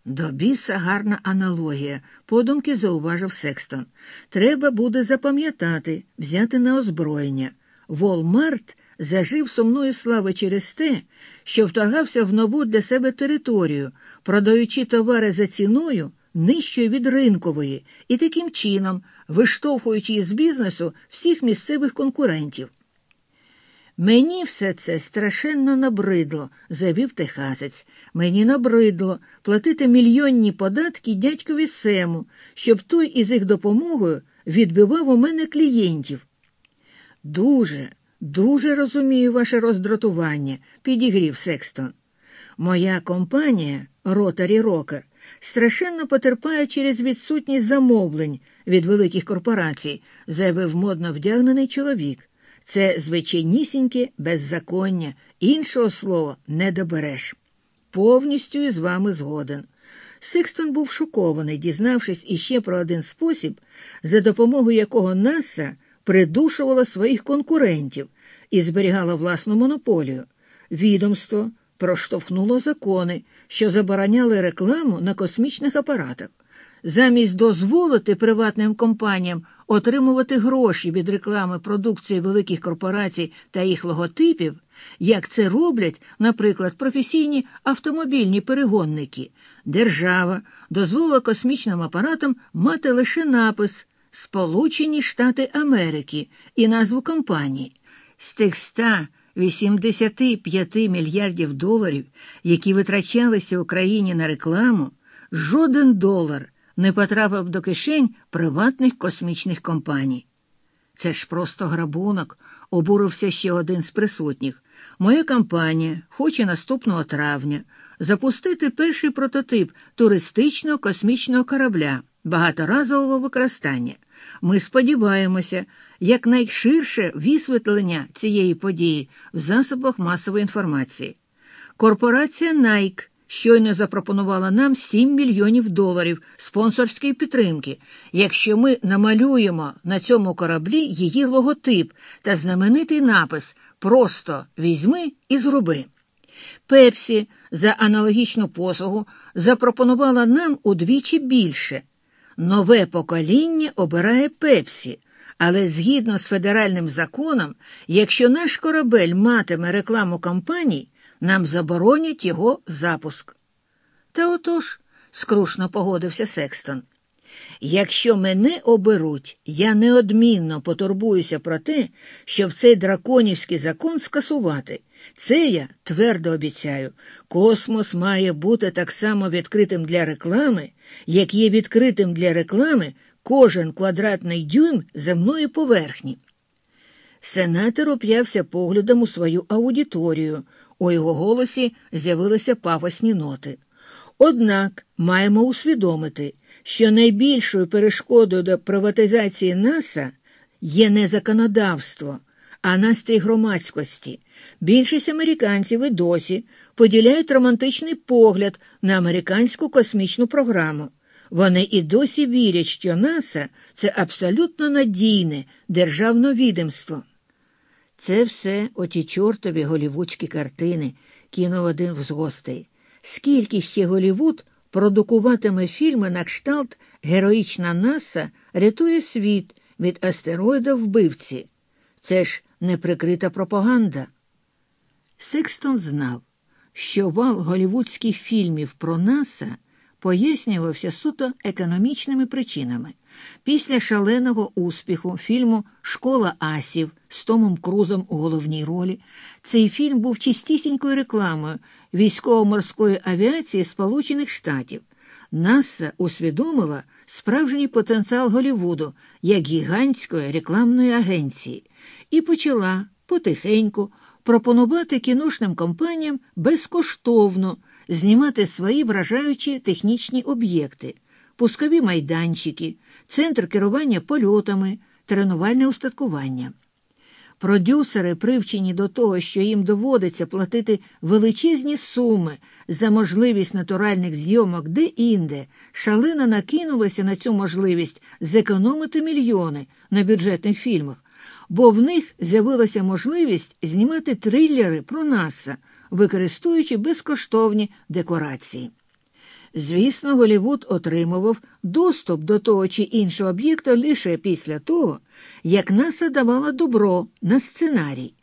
До біса гарна аналогія, подумки зауважив Секстон. Треба буде запам'ятати, взяти на озброєння. Волмарт зажив сумної слави через те, що вторгався в нову для себе територію, продаючи товари за ціною нижчою від ринкової і таким чином виштовхуючи із бізнесу всіх місцевих конкурентів. Мені все це страшенно набридло, завів техасець. Мені набридло платити мільйонні податки дядькові Сему, щоб той із їх допомогою відбивав у мене клієнтів. Дуже, дуже розумію ваше роздратування, підігрів Секстон. Моя компанія, Ротарі Рокер, страшенно потерпає через відсутність замовлень від великих корпорацій, заявив модно вдягнений чоловік. Це звичайнісіньке беззаконня, іншого слова не добереш. Повністю із вами згоден. Сикстон був шокований, дізнавшись іще про один спосіб, за допомогою якого НАСА придушувала своїх конкурентів і зберігала власну монополію. Відомство проштовхнуло закони, що забороняли рекламу на космічних апаратах. Замість дозволити приватним компаніям отримувати гроші від реклами продукції великих корпорацій та їх логотипів, як це роблять, наприклад, професійні автомобільні перегонники, держава дозволила космічним апаратам мати лише напис Сполучені Штати Америки і назву компанії. З тих 185 мільярдів доларів, які витрачалися Україні на рекламу, жоден долар не потрапив до кишень приватних космічних компаній. Це ж просто грабунок, обурився ще один з присутніх. Моя компанія хоче наступного травня запустити перший прототип туристичного космічного корабля багаторазового використання. Ми сподіваємося, якнайширше висвітлення цієї події в засобах масової інформації. Корпорація Nike щойно запропонувала нам 7 мільйонів доларів спонсорської підтримки, якщо ми намалюємо на цьому кораблі її логотип та знаменитий напис Просто візьми і зроби. Пепсі за аналогічну послугу запропонувала нам удвічі більше. Нове покоління обирає Пепсі, але згідно з федеральним законом, якщо наш корабель матиме рекламу компаній, нам заборонять його запуск. Та отож, скрушно погодився Секстон. Якщо мене оберуть, я неодмінно потурбуюся про те, щоб цей драконівський закон скасувати. Це я твердо обіцяю. Космос має бути так само відкритим для реклами, як є відкритим для реклами кожен квадратний дюйм земної поверхні. Сенатор оп'явся поглядом у свою аудиторію, у його голосі з'явилися пафосні ноти. Однак маємо усвідомити, що найбільшою перешкодою до приватизації НАСА є не законодавство, а настрій громадськості. Більшість американців і досі поділяють романтичний погляд на американську космічну програму. Вони і досі вірять, що НАСА це абсолютно надійне державне відомство. Це все оті чортові голівудські картини, кинув один з гостей. Скільки ще Голівуд продукуватиме фільми на кшталт Героїчна Наса рятує світ від астероїда вбивці. Це ж неприкрита пропаганда. Секстон знав, що вал голівудських фільмів про НАСА пояснювався суто економічними причинами. Після шаленого успіху фільму Школа Асів з Томом Крузом у головній ролі цей фільм був чистісінькою рекламою військово-морської авіації Сполучених Штатів. НАСА усвідомила справжній потенціал Голівуду як гігантської рекламної агенції і почала потихеньку пропонувати кіношним компаніям безкоштовно знімати свої вражаючі технічні об'єкти, пускові майданчики, центр керування польотами, тренувальне устаткування. Продюсери, привчені до того, що їм доводиться платити величезні суми за можливість натуральних зйомок де-інде, шалено накинулися на цю можливість зекономити мільйони на бюджетних фільмах, бо в них з'явилася можливість знімати трилери про НАСА, використовуючи безкоштовні декорації. Звісно, Голівуд отримував доступ до того чи іншого об'єкта лише після того, як НАСА давала добро на сценарій.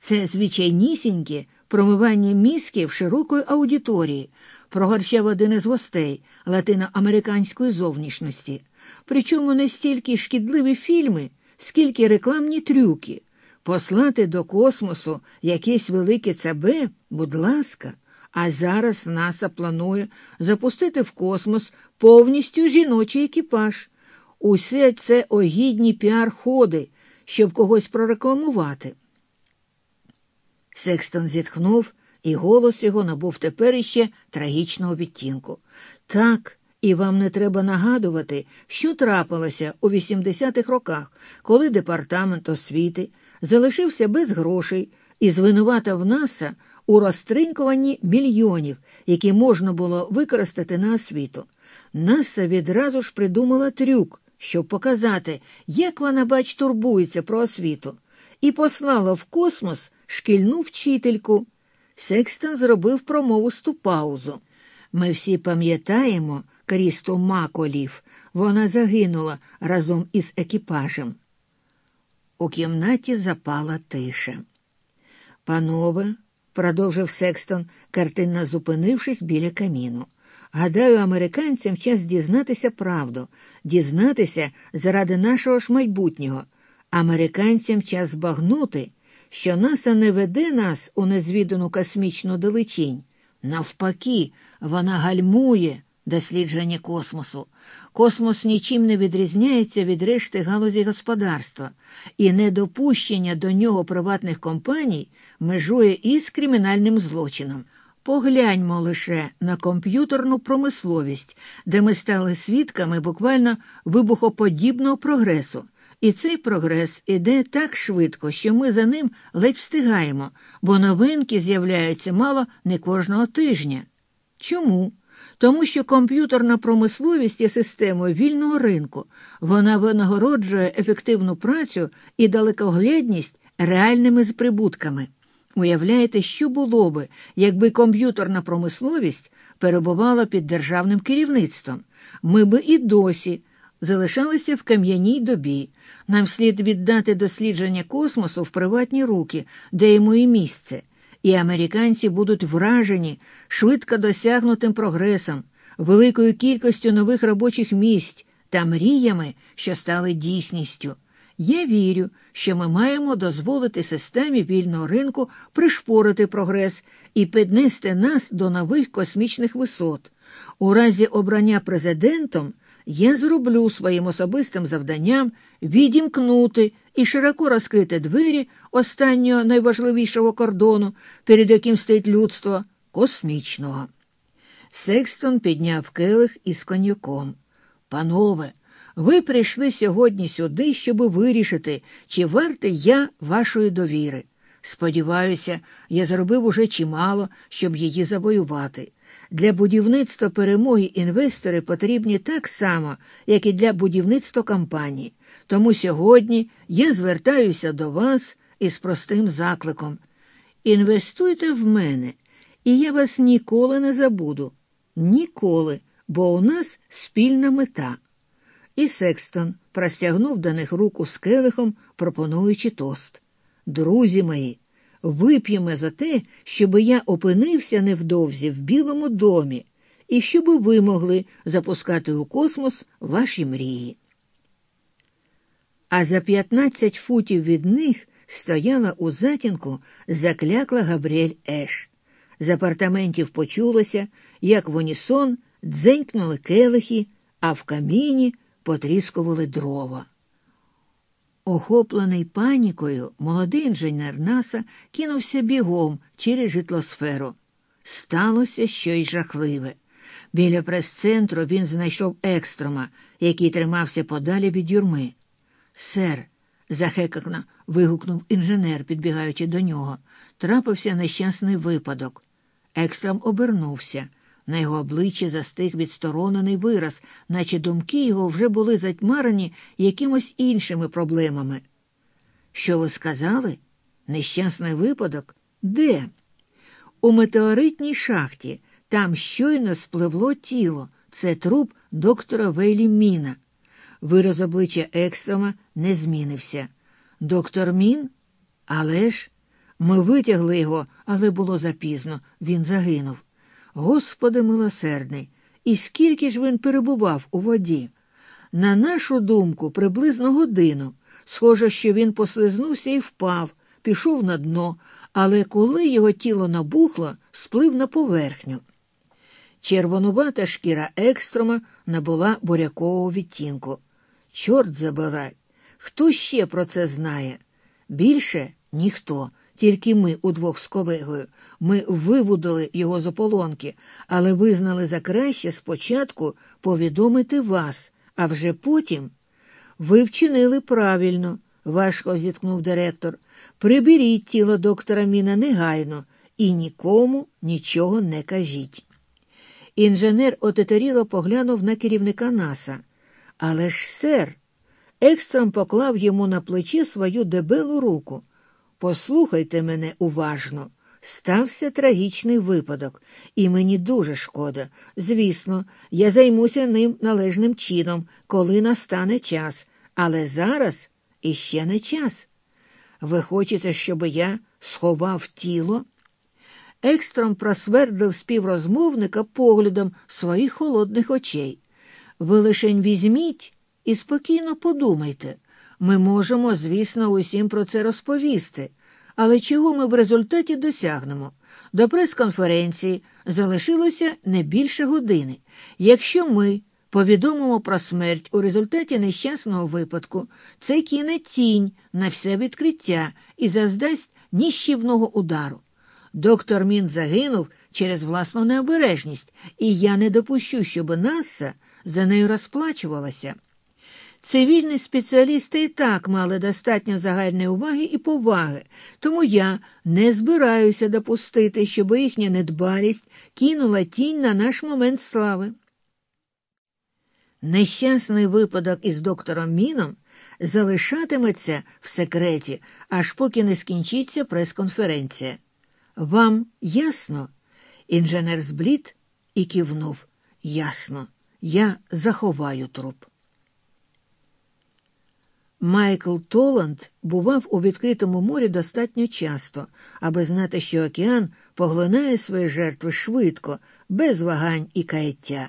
Це звичайнісіньке промивання мізків широкої аудиторії, прогорчав один із гостей латиноамериканської зовнішності, причому не стільки шкідливі фільми, скільки рекламні трюки. Послати до космосу якесь велике ЦБ, будь ласка. А зараз НАСА планує запустити в космос повністю жіночий екіпаж. Усе це огідні піар-ходи, щоб когось прорекламувати. Секстон зітхнув, і голос його набув тепер іще трагічного відтінку. Так, і вам не треба нагадувати, що трапилося у 80-х роках, коли департамент освіти залишився без грошей і звинуватив НАСА у розтринькуванні мільйонів, які можна було використати на освіту. Наса відразу ж придумала трюк, щоб показати, як вона, бач, турбується про освіту, і послала в космос шкільну вчительку. Секстон зробив промовисту паузу. Ми всі пам'ятаємо Крісту Маколів. Вона загинула разом із екіпажем. У кімнаті запала тиша. Панове, продовжив Секстон, картинно зупинившись біля каміну. Гадаю, американцям час дізнатися правду, дізнатися заради нашого ж майбутнього. Американцям час збагнути, що НАСА не веде нас у незвідану космічну далечінь. Навпаки, вона гальмує дослідження космосу. Космос нічим не відрізняється від решти галузі господарства, і недопущення до нього приватних компаній межує із кримінальним злочином. Погляньмо лише на комп'ютерну промисловість, де ми стали свідками буквально вибухоподібного прогресу. І цей прогрес іде так швидко, що ми за ним ледь встигаємо, бо новинки з'являються мало не кожного тижня. Чому? Тому що комп'ютерна промисловість є системою вільного ринку, вона винагороджує ефективну працю і далекоглядність реальними прибутками. Уявляєте, що було би, якби комп'ютерна промисловість перебувала під державним керівництвом? Ми би і досі залишалися в кам'яній добі. Нам слід віддати дослідження космосу в приватні руки, де йому і місце, і американці будуть вражені швидко досягнутим прогресом, великою кількістю нових робочих місць та мріями, що стали дійсністю. Я вірю, що ми маємо дозволити системі вільного ринку пришпорити прогрес і піднести нас до нових космічних висот. У разі обрання президентом я зроблю своїм особистим завданням відімкнути і широко розкрити двері останнього найважливішого кордону, перед яким стоїть людство космічного. Секстон підняв келих із коньяком. Панове, ви прийшли сьогодні сюди, щоб вирішити, чи вартий я вашої довіри. Сподіваюся, я зробив уже чимало, щоб її завоювати. Для будівництва перемоги інвестори потрібні так само, як і для будівництва компаній. Тому сьогодні я звертаюся до вас із простим закликом. Інвестуйте в мене, і я вас ніколи не забуду. Ніколи, бо у нас спільна мета. І Секстон простягнув до них руку з келихом, пропонуючи тост. Друзі мої, вип'ємо за те, щоб я опинився невдовзі в Білому домі і щоб ви могли запускати у космос ваші мрії. А за 15 футів від них стояла у затінку заклякла Габріель Еш. З апартаментів почулося, як в унісон дзенькнули келихи, а в каміні потріскували дрова. Охоплений панікою, молодий інженер Наса кинувся бігом через житлосферу. Сталося щось жахливе. Біля прес-центру він знайшов екстрома, який тримався подалі від юрми. Сер, захекано вигукнув інженер, підбігаючи до нього, трапився нещасний випадок. Екстром обернувся. На його обличчі застиг відсторонений вираз, наче думки його вже були затьмарені якимось іншими проблемами. Що ви сказали? Нещасний випадок? Де? У метеоритній шахті. Там щойно спливло тіло. Це труп доктора Вейлі Міна. Вираз обличчя Екстрома не змінився. Доктор Мін? Але ж ми витягли його, але було запізно. Він загинув. Господи милосердний, і скільки ж він перебував у воді? На нашу думку, приблизно годину. Схоже, що він послизнувся і впав, пішов на дно, але коли його тіло набухло, сплив на поверхню. Червонувата шкіра екстрома набула бурякового відтінку. Чорт забирай! Хто ще про це знає? Більше ніхто, тільки ми удвох з колегою. Ми вибудили його з ополонки, але визнали за краще спочатку повідомити вас, а вже потім. Ви вчинили правильно, важко зіткнув директор. Приберіть тіло доктора Міна негайно і нікому нічого не кажіть. Інженер отетеріло поглянув на керівника Наса. Але ж, сер, Екстром поклав йому на плечі свою дебелу руку. Послухайте мене уважно. Стався трагічний випадок, і мені дуже шкода. Звісно, я займуся ним належним чином, коли настане час, але зараз іще не час. Ви хочете, щоб я сховав тіло? Екстром просвердлив співрозмовника поглядом своїх холодних очей. Ви лишень візьміть і спокійно подумайте. Ми можемо, звісно, усім про це розповісти. Але чого ми в результаті досягнемо? До прес-конференції залишилося не більше години. Якщо ми повідомимо про смерть у результаті нещасного випадку, це кине тінь на все відкриття і завдасть ніщівного удару. Доктор Мін загинув через власну необережність, і я не допущу, щоб Наса за нею розплачувалася. Цивільні спеціалісти і так мали достатньо загальної уваги і поваги, тому я не збираюся допустити, щоб їхня недбалість кинула тінь на наш момент слави. Нещасний випадок із доктором Міном залишатиметься в секреті, аж поки не скінчиться прес-конференція. Вам ясно? Інженер зблід і кивнув. Ясно, я заховаю труп. Майкл Толанд бував у відкритому морі достатньо часто, аби знати, що океан поглинає свої жертви швидко, без вагань і каяття.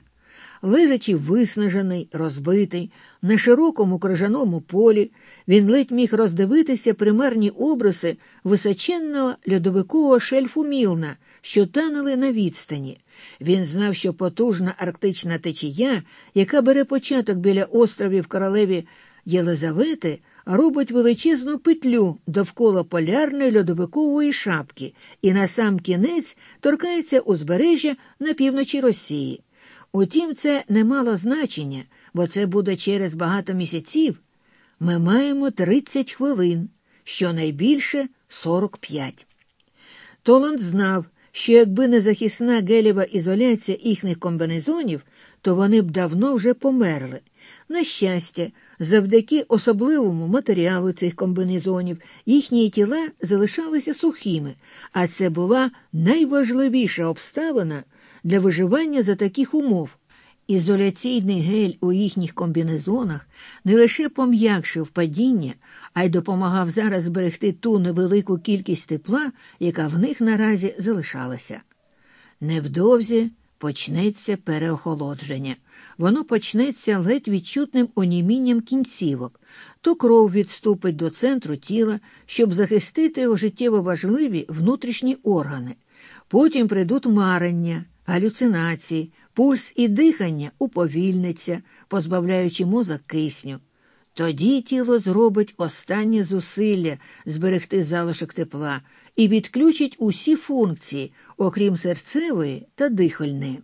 Лежачи виснажений, розбитий, на широкому крижаному полі, він ледь міг роздивитися примарні обриси височенного льодовикового шельфу Мілна, що танули на відстані. Він знав, що потужна арктична течія, яка бере початок біля островів королеві Єлизавети робить величезну петлю довкола полярної льодовикової шапки і на сам кінець торкається узбережжя на півночі Росії. Утім, це не мало значення, бо це буде через багато місяців. Ми маємо 30 хвилин, щонайбільше 45. Толанд знав, що якби не захисна гелєва ізоляція їхніх комбінезонів, то вони б давно вже померли. На щастя, завдяки особливому матеріалу цих комбінезонів їхні тіла залишалися сухими, а це була найважливіша обставина для виживання за таких умов. Ізоляційний гель у їхніх комбінезонах не лише пом'якшив падіння, а й допомагав зараз зберегти ту невелику кількість тепла, яка в них наразі залишалася. Невдовзі почнеться переохолодження. Воно почнеться ледь відчутним онімінням кінцівок, то кров відступить до центру тіла, щоб захистити його життєво важливі внутрішні органи. Потім прийдуть марення, галюцинації, пульс і дихання уповільниться, позбавляючи мозок кисню. Тоді тіло зробить останнє зусилля зберегти залишок тепла і відключить усі функції, окрім серцевої та дихальної.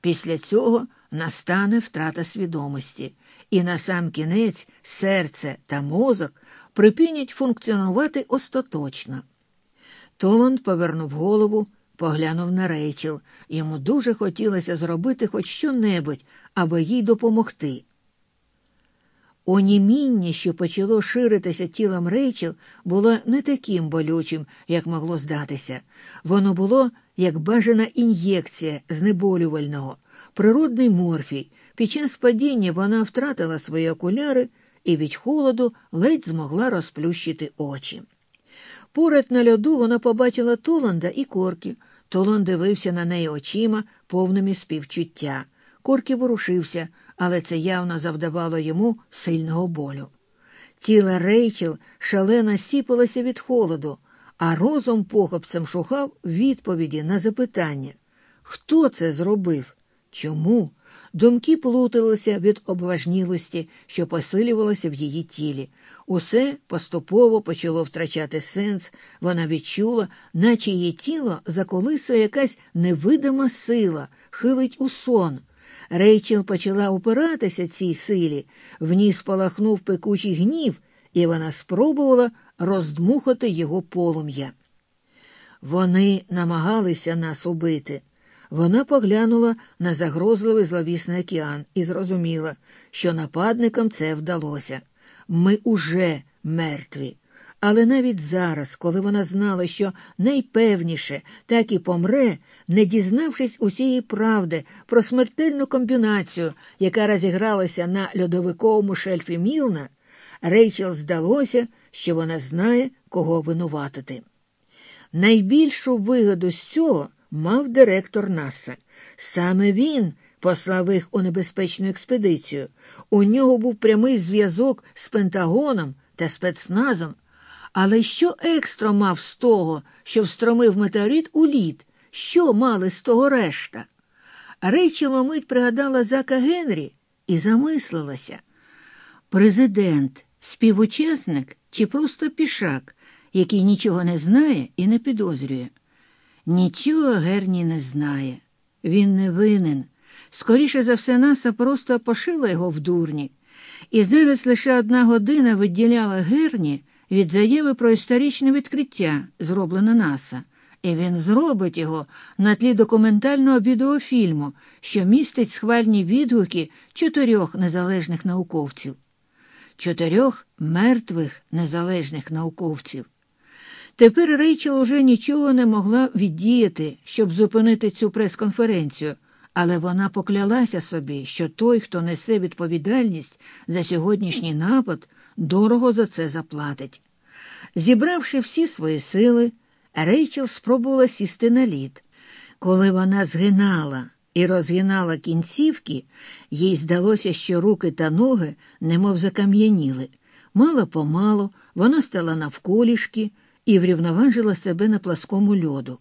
Після цього настане втрата свідомості, і на сам кінець серце та мозок припинять функціонувати остаточно. Толанд повернув голову, поглянув на Рейчел. Йому дуже хотілося зробити хоч що-небудь, аби їй допомогти. Оніміння, що почало ширитися тілом Рейчел, було не таким болючим, як могло здатися. Воно було як бажана ін'єкція знеболювального, природний морфій. Під час падіння вона втратила свої окуляри і від холоду ледь змогла розплющити очі. Поряд на льоду вона побачила Толанда і Коркі. Толон дивився на неї очима, повними співчуття. Коркі ворушився, але це явно завдавало йому сильного болю. Тіло Рейчел шалено сіпалося від холоду, а розум похопцем шукав відповіді на запитання хто це зробив? Чому? Думки плуталися від обважнілості, що посилювалося в її тілі. Усе поступово почало втрачати сенс, вона відчула, наче її тіло заколисує якась невидима сила, хилить у сон. Рейчел почала опиратися цій силі, в ній спалахнув пекучий гнів, і вона спробувала роздмухати його полум'я. Вони намагалися нас убити. Вона поглянула на загрозливий зловісний океан і зрозуміла, що нападникам це вдалося. Ми уже мертві. Але навіть зараз, коли вона знала, що найпевніше так і помре, не дізнавшись усієї правди про смертельну комбінацію, яка розігралася на льодовиковому шельфі Мілна, Рейчел здалося, що вона знає, кого винуватити. Найбільшу вигоду з цього мав директор НАСА. Саме він послав їх у небезпечну експедицію. У нього був прямий зв'язок з Пентагоном та спецназом. Але що екстра мав з того, що встромив метеорит у лід? Що мали з того решта? Рейчел мить пригадала Зака Генрі і замислилася. Президент, співучасник чи просто пішак, який нічого не знає і не підозрює. Нічого Герні не знає. Він не винен. Скоріше за все, наса просто пошила його в дурні. І зараз лише одна година виділяла Герні від заяви про історичне відкриття, зроблене наса, і він зробить його на тлі документального відеофільму, що містить схвальні відгуки чотирьох незалежних науковців, чотирьох мертвих незалежних науковців. Тепер Рейчел уже нічого не могла віддіяти, щоб зупинити цю прес-конференцію, але вона поклялася собі, що той, хто несе відповідальність за сьогоднішній напад, дорого за це заплатить. Зібравши всі свої сили, Рейчел спробувала сісти на лід. Коли вона згинала і розгинала кінцівки, їй здалося, що руки та ноги немов закам'яніли. Мало помалу вона стала навколішки і врівноважила себе на пласкому льоду.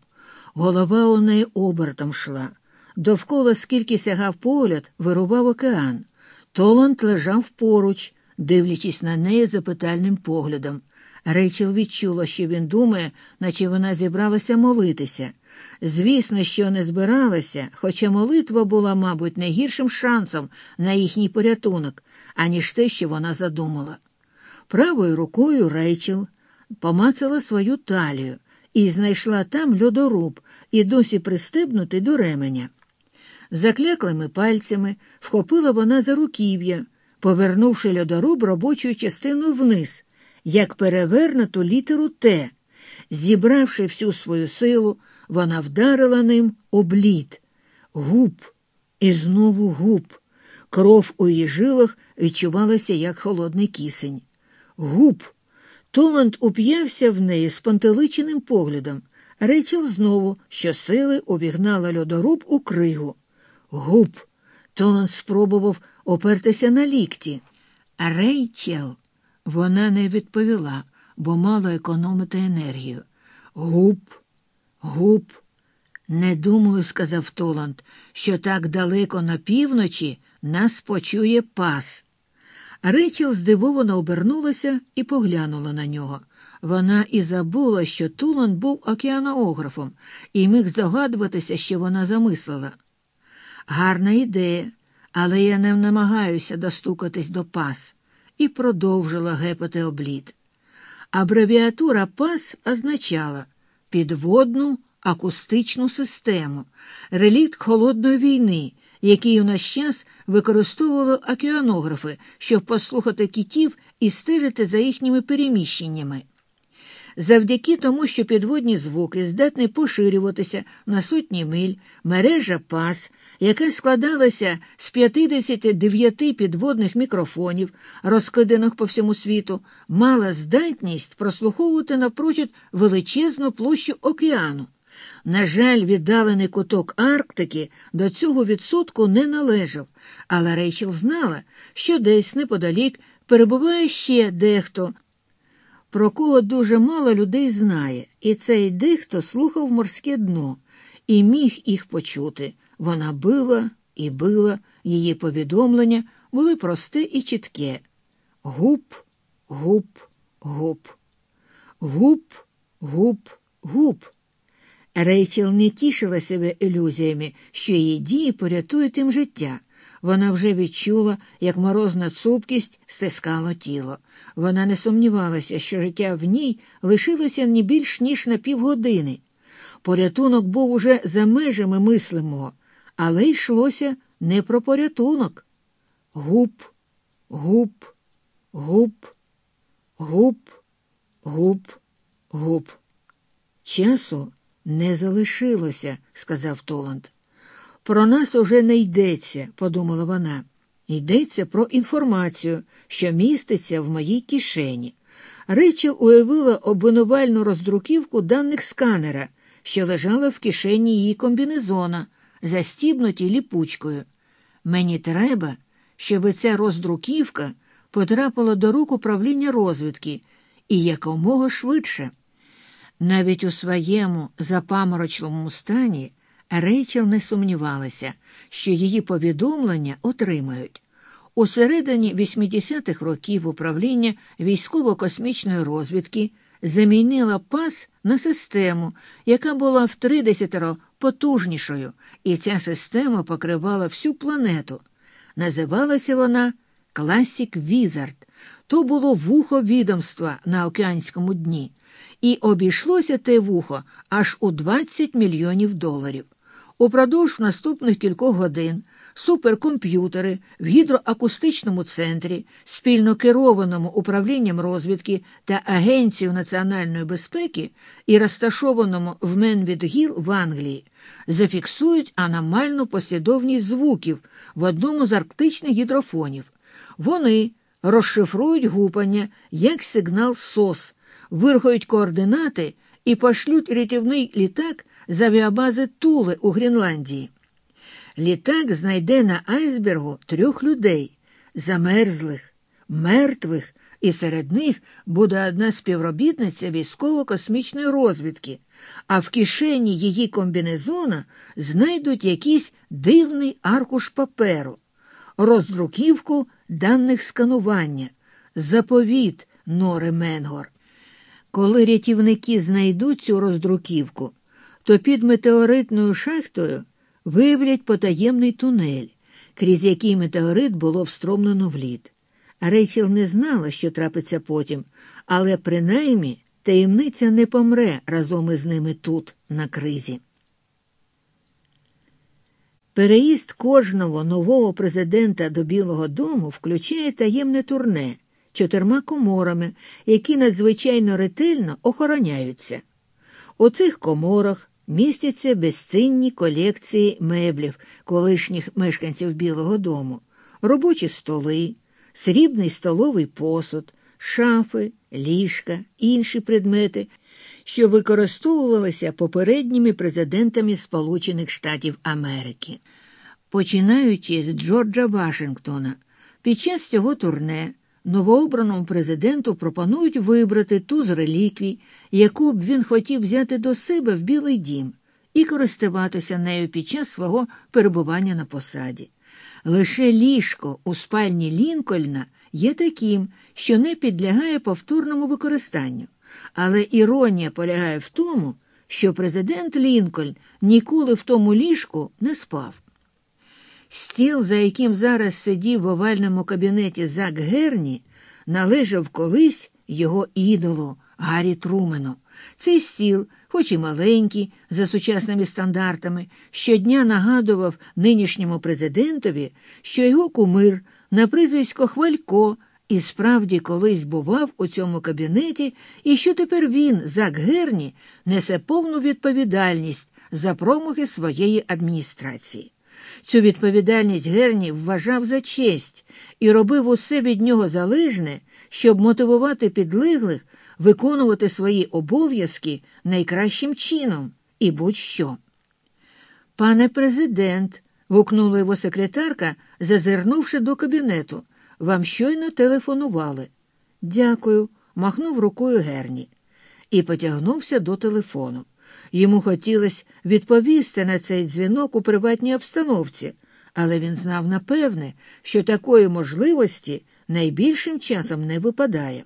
Голова у неї обертом шла. Довкола, скільки сягав погляд, вирував океан. Толанд лежав поруч, дивлячись на неї запитальним поглядом. Рейчел відчула, що він думає, наче вона зібралася молитися. Звісно, що не збиралася, хоча молитва була, мабуть, найгіршим шансом на їхній порятунок, аніж те, що вона задумала. Правою рукою Рейчел помацала свою талію і знайшла там льодоруб і досі пристебнутий до ременя. Закляклими пальцями вхопила вона за руків'я, повернувши льодоруб робочою частиною вниз, як перевернуту літеру Т. Зібравши всю свою силу, вона вдарила ним об лід. Губ, І знову губ. Кров у її жилах відчувалася, як холодний кисень. Губ. Толанд уп'явся в неї з пантеличеним поглядом. Рейчел знову щосили обігнала льодоруб у кригу. Губ. Толанд спробував опертися на лікті. Рейчел. Вона не відповіла, бо мала економити енергію. Губ, губ. Не думаю, сказав Толанд, що так далеко на півночі нас почує пас. Рейчел здивовано обернулася і поглянула на нього. Вона і забула, що Туланд був океанографом, і міг здогадуватися, що вона замислила. Гарна ідея, але я не намагаюся достукатись до пас, і продовжила гепати облід. Абревіатура пас означала підводну акустичну систему, релікт холодної війни, який у наш час використовували океанографи, щоб послухати китів і стежити за їхніми переміщеннями. Завдяки тому, що підводні звуки здатні поширюватися на сотні миль, мережа пас, яка складалася з 59 підводних мікрофонів, розкиданих по всьому світу, мала здатність прослуховувати напрочуд величезну площу океану. На жаль, віддалений куток Арктики до цього відсотку не належав, але Рейчел знала, що десь неподалік перебуває ще дехто, про кого дуже мало людей знає, і цей дехто слухав морське дно і міг їх почути. Вона била і била, її повідомлення були просте і чітке. Гуп, гуп, гуп, гуп, гуп, гуп. Рейчел не тішила себе ілюзіями, що її дії порятують їм життя. Вона вже відчула, як морозна цупкість стискала тіло. Вона не сумнівалася, що життя в ній лишилося не більш ніж на півгодини. Порятунок був уже за межами мислимого, але йшлося не про порятунок. Гуп, гуп, гуп, гуп, гуп, гуп. Часу не залишилося, сказав Толанд. Про нас уже не йдеться, подумала вона. Йдеться про інформацію, що міститься в моїй кишені. Рейчел уявила обвинувальну роздруківку даних сканера, що лежала в кишені її комбінезона, застібнуті ліпучкою. Мені треба, щоб ця роздруківка потрапила до рук управління розвідки і якомога швидше. Навіть у своєму запаморочливому стані Рейчел не сумнівалася, що її повідомлення отримають. У середині 80-х років управління військово-космічної розвідки замінила пас на систему, яка була в тридесятеро потужнішою, і ця система покривала всю планету. Називалася вона Classic Wizard. То було вухо відомства на океанському дні, і обійшлося те вухо аж у 20 мільйонів доларів. Упродовж наступних кількох годин суперкомп'ютери в гідроакустичному центрі, спільно керованому управлінням розвідки та Агенцією національної безпеки і розташованому в Менвідгіл в Англії, зафіксують аномальну послідовність звуків в одному з арктичних гідрофонів. Вони розшифрують гупання як сигнал СОС, вирхають координати і пошлють рятівний літак з авіабази Туле у Гренландії. Літак знайде на айсбергу трьох людей замерзлих, мертвих, і серед них буде одна співробітниця військово-космічної розвідки, а в кишені її комбінезона знайдуть якийсь дивний аркуш паперу, роздруківку даних сканування, заповіт Нори Менгор. Коли рятівники знайдуть цю роздруківку, то під метеоритною шахтою виявлять потаємний тунель, крізь який метеорит було встромлено в лід. Рейчел не знала, що трапиться потім, але принаймні таємниця не помре разом із ними тут, на кризі. Переїзд кожного нового президента до Білого дому включає таємне турне чотирма коморами, які надзвичайно ретельно охороняються. У цих коморах містяться безцінні колекції меблів колишніх мешканців Білого дому, робочі столи, срібний столовий посуд, шафи, ліжка, інші предмети, що використовувалися попередніми президентами Сполучених Штатів Америки. Починаючи з Джорджа Вашингтона, під час цього турне новообраному президенту пропонують вибрати ту з реліквій, яку б він хотів взяти до себе в Білий дім і користуватися нею під час свого перебування на посаді. Лише ліжко у спальні Лінкольна є таким, що не підлягає повторному використанню. Але іронія полягає в тому, що президент Лінкольн ніколи в тому ліжку не спав. Стіл, за яким зараз сидів в овальному кабінеті Зак Герні, належав колись його ідолу Гаррі Трумену. Цей стіл, хоч і маленький, за сучасними стандартами, щодня нагадував нинішньому президентові, що його кумир на прізвисько Хвалько і справді колись бував у цьому кабінеті, і що тепер він, Зак Герні, несе повну відповідальність за промахи своєї адміністрації. Цю відповідальність Герні вважав за честь і робив усе від нього залежне, щоб мотивувати підлеглих виконувати свої обов'язки найкращим чином і будь-що. Пане президент, гукнула його секретарка, зазирнувши до кабінету, вам щойно телефонували. Дякую, махнув рукою Герні і потягнувся до телефону. Йому хотілося відповісти на цей дзвінок у приватній обстановці, але він знав напевне, що такої можливості найбільшим часом не випадає.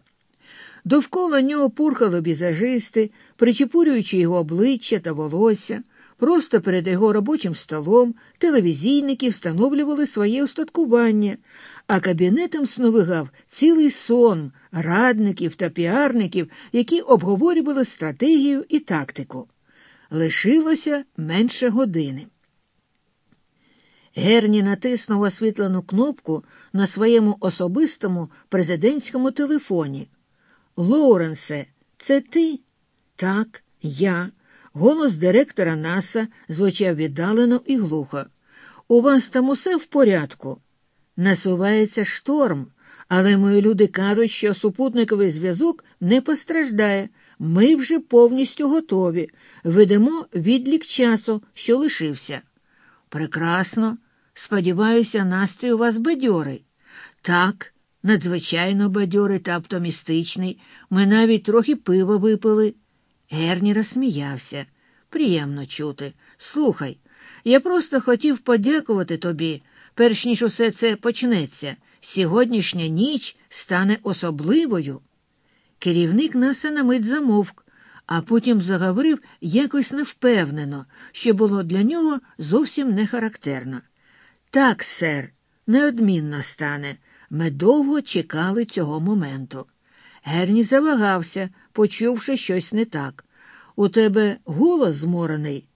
Довкола нього пурхали бізажисти, причепурюючи його обличчя та волосся. Просто перед його робочим столом телевізійники встановлювали своє устаткування, а кабінетом сновигав цілий сон радників та піарників, які обговорювали стратегію і тактику. Лишилося менше години. Герні натиснув освітлену кнопку на своєму особистому президентському телефоні. Лоуренсе, це ти? Так, я. Голос директора НАСА звучав віддалено і глухо. У вас там усе в порядку. Насувається шторм, але мої люди кажуть, що супутниковий зв'язок не постраждає. Ми вже повністю готові. Ведемо відлік часу, що лишився. Прекрасно. Сподіваюся, настрій у вас бадьорий. Так, надзвичайно бадьорий та оптимістичний. Ми навіть трохи пива випили. Герні розсміявся. Приємно чути. Слухай, я просто хотів подякувати тобі, перш ніж усе це почнеться. Сьогоднішня ніч стане особливою. Керівник наса на мить замовк, а потім заговорив якось невпевнено, що було для нього зовсім не характерно. Так, сер, неодмінно стане. Ми довго чекали цього моменту. Герні завагався, почувши щось не так. У тебе голос зморений,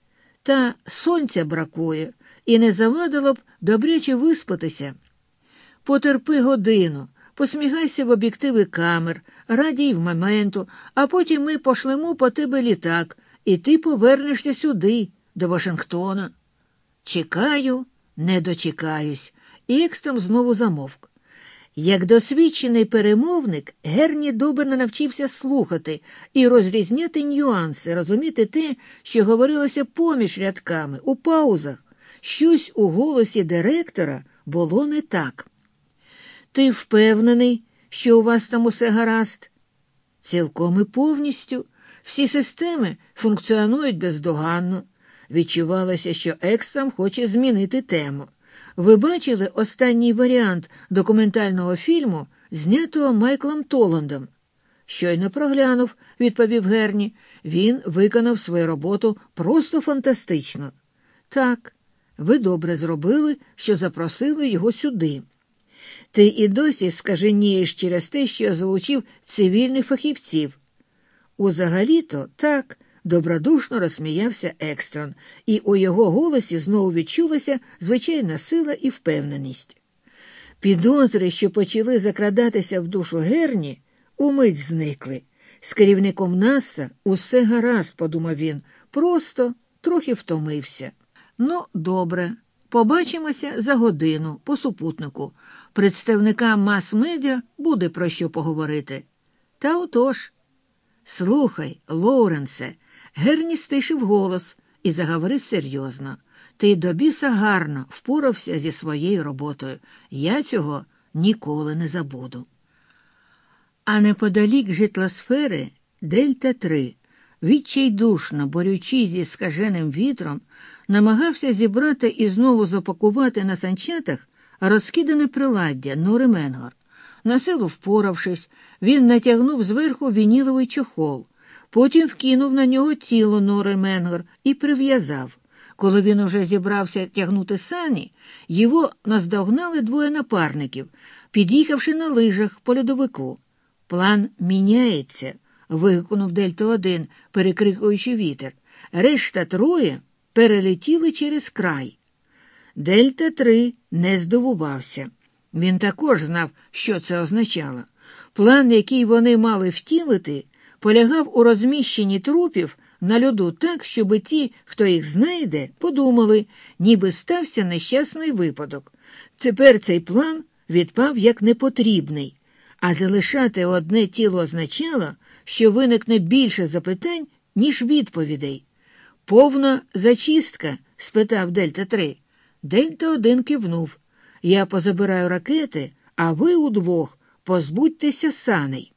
та сонця бракує, і не завадило б добряче виспатися. Потерпи годину, посміхайся в об'єктиви камер, радій моменту, а потім ми пошлемо по тебе літак, і ти повернешся сюди, до Вашингтона. Чекаю, не дочекаюсь, і Екстрем знову замовк. Як досвідчений перемовник, Герні добре навчився слухати і розрізняти нюанси, розуміти те, що говорилося поміж рядками, у паузах. Щось у голосі директора було не так. Ти впевнений, що у вас там усе гаразд? Цілком і повністю. Всі системи функціонують бездоганно. Відчувалося, що Екстрам хоче змінити тему. Ви бачили останній варіант документального фільму, знятого Майклом Толандом? Щойно проглянув, відповів Герні. Він виконав свою роботу просто фантастично. Так, ви добре зробили, що запросили його сюди. Ти і досі скаженієш через те, що я залучив цивільних фахівців. Узагалі-то так добродушно розсміявся Екстрон, і у його голосі знову відчулася звичайна сила і впевненість. Підозри, що почали закрадатися в душу Герні, умить зникли. З керівником Наса усе гаразд, подумав він, просто трохи втомився. Ну, добре, побачимося за годину по супутнику. Представникам мас-медіа буде про що поговорити. Та отож. Слухай, Лоуренсе, Герні стишив голос і заговорив серйозно. Ти до біса гарно впорався зі своєю роботою. Я цього ніколи не забуду. А неподалік житлосфери Дельта 3 відчайдушно борючись зі скаженим вітром, намагався зібрати і знову запакувати на санчатах розкидане приладдя Нори Менгор. На силу впоравшись, він натягнув зверху вініловий чохол, потім вкинув на нього тіло Нори Менгор і прив'язав. Коли він уже зібрався тягнути сані, його наздогнали двоє напарників, під'їхавши на лижах по льодовику. План міняється, вигукнув Дельта 1 перекрикуючи вітер. Решта троє перелетіли через край. Дельта 3 не здивувався. Він також знав, що це означало. План, який вони мали втілити, полягав у розміщенні трупів на льоду так, щоб ті, хто їх знайде, подумали, ніби стався нещасний випадок. Тепер цей план відпав як непотрібний, а залишати одне тіло означало, що виникне більше запитань, ніж відповідей. Повна зачистка? спитав Дельта 3. Дельта 1 кивнув. Я позабираю ракети, а ви удвох позбудьтеся саней.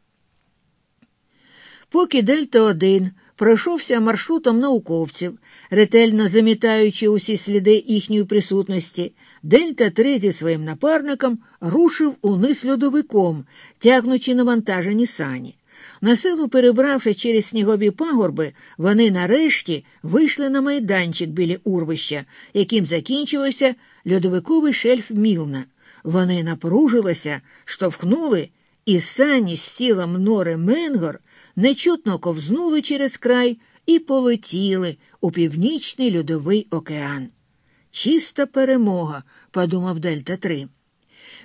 Поки Дельта 1 пройшовся маршрутом науковців, ретельно замітаючи усі сліди їхньої присутності, Дельта 3 зі своїм напарником рушив униз льодовиком, тягнучи навантажені сані. На силу перебравши через снігові пагорби, вони нарешті вийшли на майданчик біля урвища, яким закінчився льодовиковий шельф Мілна. Вони напружилися, штовхнули, і сані з тілом нори Менгор нечутно ковзнули через край і полетіли у північний льодовий океан. Чиста перемога, подумав Дельта 3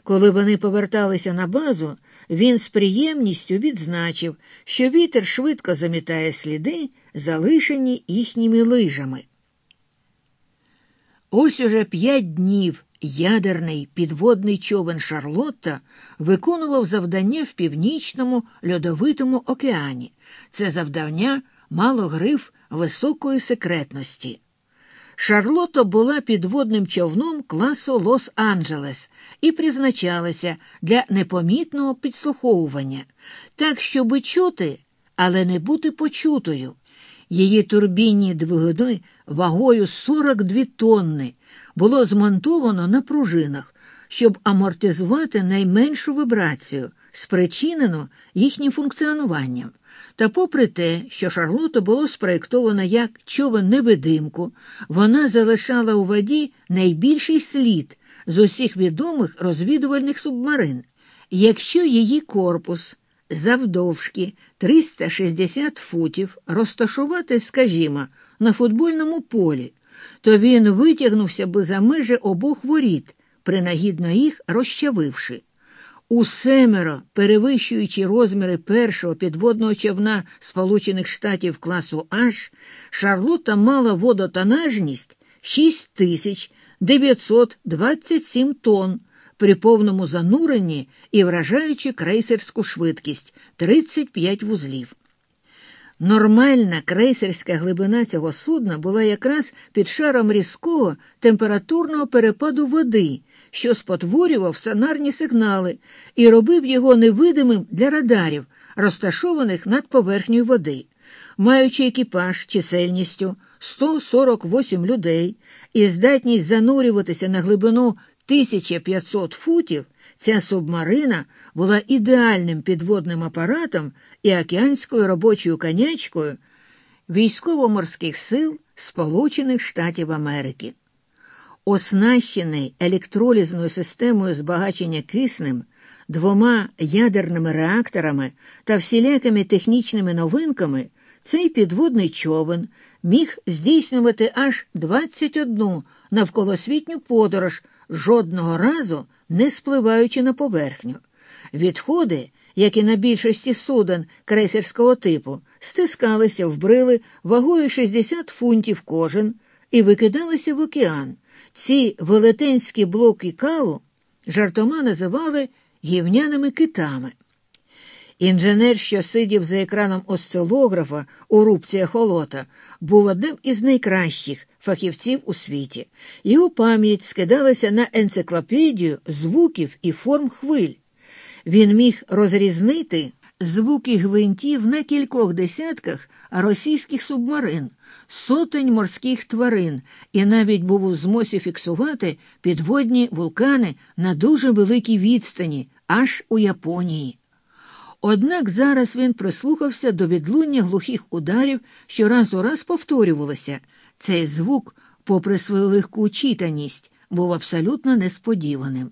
Коли вони поверталися на базу, він з приємністю відзначив, що вітер швидко замітає сліди, залишені їхніми лижами. Ось уже п'ять днів ядерний підводний човен Шарлотта виконував завдання в північному льодовитому океані. Це завдання мало гриф високої секретності. Шарлотта була підводним човном класу Лос-Анджелес і призначалася для непомітного підслуховування, так, щоби чути, але не бути почутою. Її турбінні двигуни вагою 42 тонни було змонтовано на пружинах, щоб амортизувати найменшу вибрацію, спричинену їхнім функціонуванням. Та, попри те, що Шарлоту було спроєктовано як човен невидимку, вона залишала у воді найбільший слід з усіх відомих розвідувальних субмарин. Якщо її корпус завдовжки 360 футів розташувати, скажімо, на футбольному полі, то він витягнувся би за межі обох воріт, принагідно їх розчавивши. У семеро, перевищуючи розміри першого підводного човна Сполучених Штатів класу H, Шарлотта мала водотонажність 6927 тонн при повному зануренні і вражаючи крейсерську швидкість 35 вузлів. Нормальна крейсерська глибина цього судна була якраз під шаром різкого температурного перепаду води, що спотворював сонарні сигнали і робив його невидимим для радарів, розташованих над поверхнею води. Маючи екіпаж чисельністю 148 людей і здатність занурюватися на глибину 1500 футів, ця субмарина була ідеальним підводним апаратом і океанською робочою конячкою військово-морських сил Сполучених Штатів Америки. Оснащений електролізною системою збагачення киснем, двома ядерними реакторами та всілякими технічними новинками, цей підводний човен міг здійснювати аж 21 навколосвітню подорож, жодного разу не спливаючи на поверхню. Відходи, як і на більшості суден крейсерського типу, стискалися в брили вагою 60 фунтів кожен і викидалися в океан. Ці велетенські блоки калу жартома називали гівняними китами. Інженер, що сидів за екраном осцилографа у рубці ехолота, був одним із найкращих фахівців у світі. Його пам'ять скидалася на енциклопедію звуків і форм хвиль. Він міг розрізнити звуки гвинтів на кількох десятках російських субмарин, сотень морських тварин і навіть був у змозі фіксувати підводні вулкани на дуже великій відстані, аж у Японії. Однак зараз він прислухався до відлуння глухих ударів, що раз у раз повторювалося. Цей звук, попри свою легку читаність, був абсолютно несподіваним.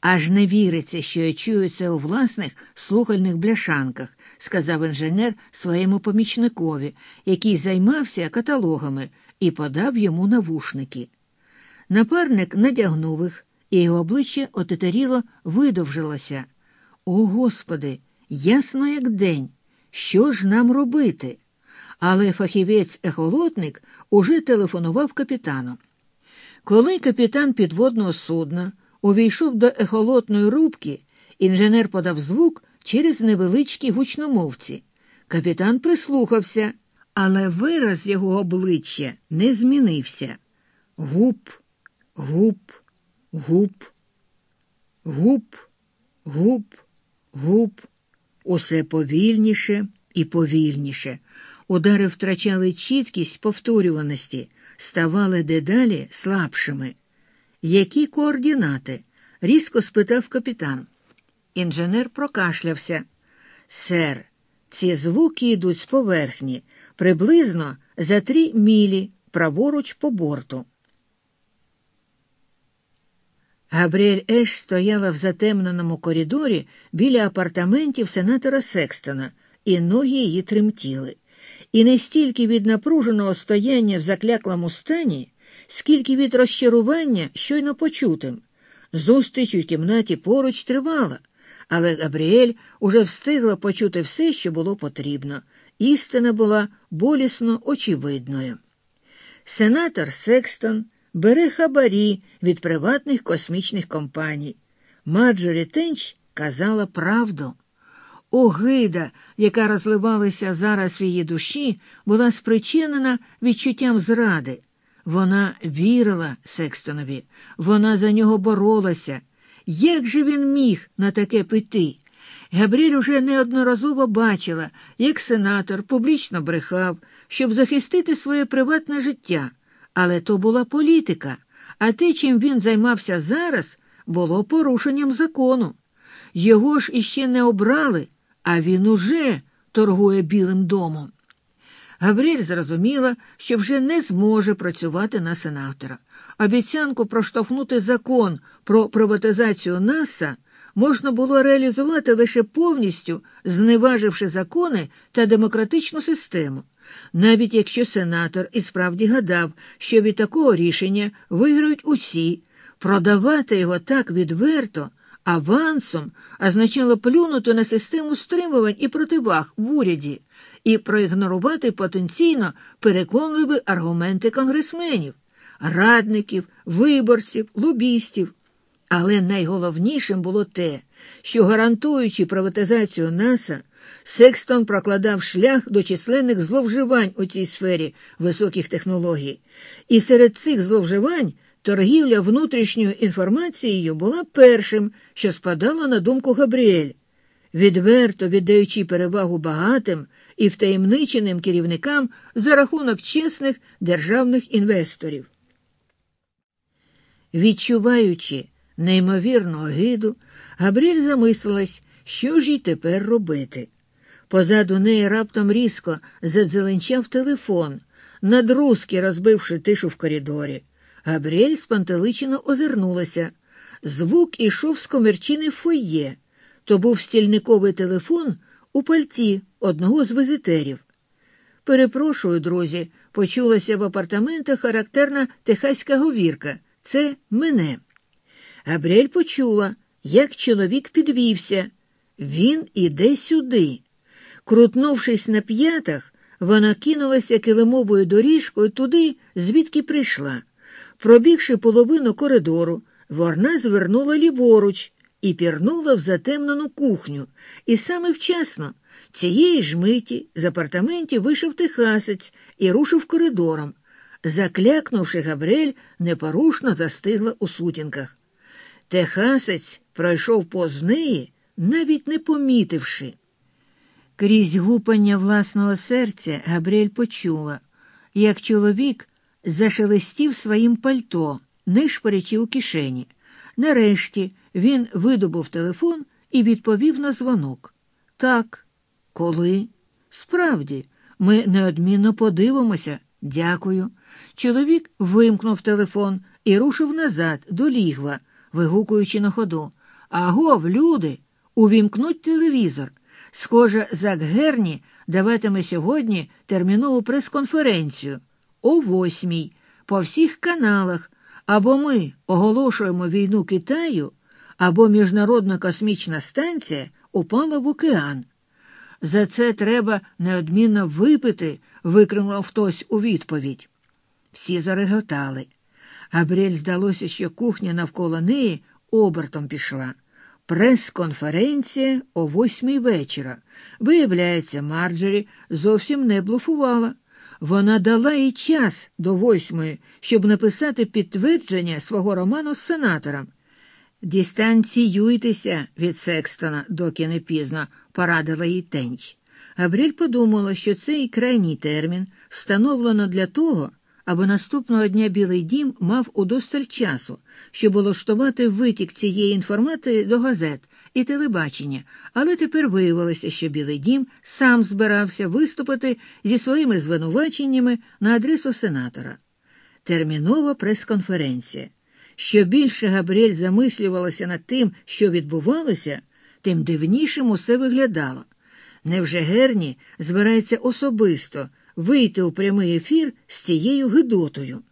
Аж не віриться, що я чую це у власних слухальних бляшанках, сказав інженер своєму помічникові, який займався каталогами, і подав йому навушники. Напарник надягнув їх, і його обличчя отетеріло видовжилося. О, Господи, ясно, як день. Що ж нам робити? Але фахівець-ехолотник уже телефонував капітану. Коли капітан підводного судна увійшов до ехолотної рубки, інженер подав звук через невеличкі гучномовці. Капітан прислухався, але вираз його обличчя не змінився. Гуп, гуп, гуп, гуп, гуп, гуп. Усе повільніше і повільніше. Удари втрачали чіткість повторюваності, ставали дедалі слабшими. Які координати? різко спитав капітан. Інженер прокашлявся. Сер, ці звуки йдуть з поверхні, приблизно за три мілі праворуч по борту. Габріель Еш стояла в затемненому коридорі біля апартаментів сенатора Секстона, і ноги її тремтіли. І не стільки від напруженого стояння в закляклому стані, скільки від розчарування щойно почутим. Зустріч у кімнаті поруч тривала, але Габріель уже встигла почути все, що було потрібно. Істина була болісно очевидною. Сенатор Секстон бере хабарі від приватних космічних компаній. Маджорі Тенч казала правду. Огида, яка розливалася зараз в її душі, була спричинена відчуттям зради. Вона вірила Секстонові, вона за нього боролася. Як же він міг на таке піти? Габріль уже неодноразово бачила, як сенатор публічно брехав, щоб захистити своє приватне життя, але то була політика, а те, чим він займався зараз, було порушенням закону. Його ж іще не обрали, а він уже торгує Білим домом. Гавріль зрозуміла, що вже не зможе працювати на сенатора. Обіцянку проштовхнути закон про приватизацію НАСА можна було реалізувати лише повністю зневаживши закони та демократичну систему, навіть якщо сенатор і справді гадав, що від такого рішення виграють усі, продавати його так відверто. Авансом означало плюнути на систему стримувань і противаг в уряді і проігнорувати потенційно переконливі аргументи конгресменів, радників, виборців, лобістів. Але найголовнішим було те, що, гарантуючи приватизацію НАСА, Секстон прокладав шлях до численних зловживань у цій сфері високих технологій, і серед цих зловживань торгівля внутрішньою інформацією була першим, що спадало на думку Габріель, відверто віддаючи перевагу багатим і втаємниченим керівникам за рахунок чесних державних інвесторів. Відчуваючи неймовірну огиду, Габріель замислилась, що ж їй тепер робити. Позаду неї раптом різко задзеленчав телефон, надрузки розбивши тишу в коридорі. Габріель спантеличено озирнулася. Звук ішов з комірчини фоє. То був стільниковий телефон у пальті одного з візитерів. Перепрошую, друзі, почулася в апартаментах характерна техаська говірка. Це мене. Габріель почула, як чоловік підвівся. Він іде сюди. Крутнувшись на п'ятах, вона кинулася килимовою доріжкою туди, звідки прийшла. Пробігши половину коридору, вона звернула ліворуч і пірнула в затемнену кухню. І саме вчасно цієї ж миті з апартаментів вийшов техасець і рушив коридором. Заклякнувши, Габрель непорушно застигла у сутінках. Техасець пройшов поз неї, навіть не помітивши. Крізь гупання власного серця Габріель почула, як чоловік зашелестів своїм пальто, нишпорячи у кишені. Нарешті він видобув телефон і відповів на дзвонок. Так, коли? Справді, ми неодмінно подивимося. Дякую. Чоловік вимкнув телефон і рушив назад до лігва, вигукуючи на ходу. Агов, люди, увімкнуть телевізор. Схоже, Зак Герні даватиме сьогодні термінову прес-конференцію о восьмій по всіх каналах. Або ми оголошуємо війну Китаю, або Міжнародна космічна станція упала в океан. За це треба неодмінно випити, викрикнув хтось у відповідь. Всі зареготали. Габріель здалося, що кухня навколо неї обертом пішла. Прес-конференція о восьмій вечора. Виявляється, Марджорі зовсім не блуфувала. Вона дала їй час до восьмої, щоб написати підтвердження свого роману з сенатором. Дістанціюйтеся від Секстона, доки не пізно, порадила їй тенч. Габріль подумала, що цей крайній термін встановлено для того, аби наступного дня Білий дім мав удосталь часу, щоб улаштувати витік цієї інформації до газет і телебачення, але тепер виявилося, що Білий дім сам збирався виступити зі своїми звинуваченнями на адресу сенатора. Термінова прес-конференція. Що більше Габріель замислювалася над тим, що відбувалося, тим дивнішим усе виглядало. Невже Герні збирається особисто вийти у прямий ефір з цією гидотою?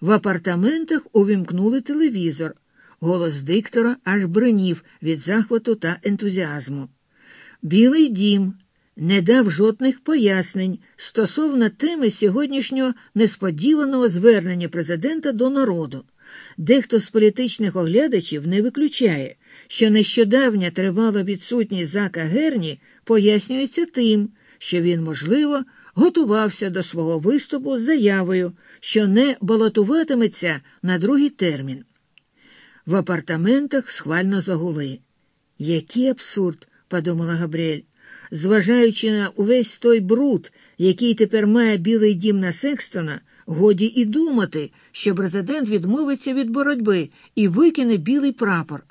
В апартаментах увімкнули телевізор. Голос диктора аж бринів від захвату та ентузіазму. Білий дім не дав жодних пояснень стосовно теми сьогоднішнього несподіваного звернення президента до народу. Дехто з політичних оглядачів не виключає, що нещодавня тривала відсутність Зака Герні пояснюється тим, що він, можливо, готувався до свого виступу з заявою, що не балотуватиметься на другий термін. В апартаментах схвально загули. Який абсурд, подумала Габріель, зважаючи на увесь той бруд, який тепер має білий дім на Секстона, годі і думати, що президент відмовиться від боротьби і викине білий прапор.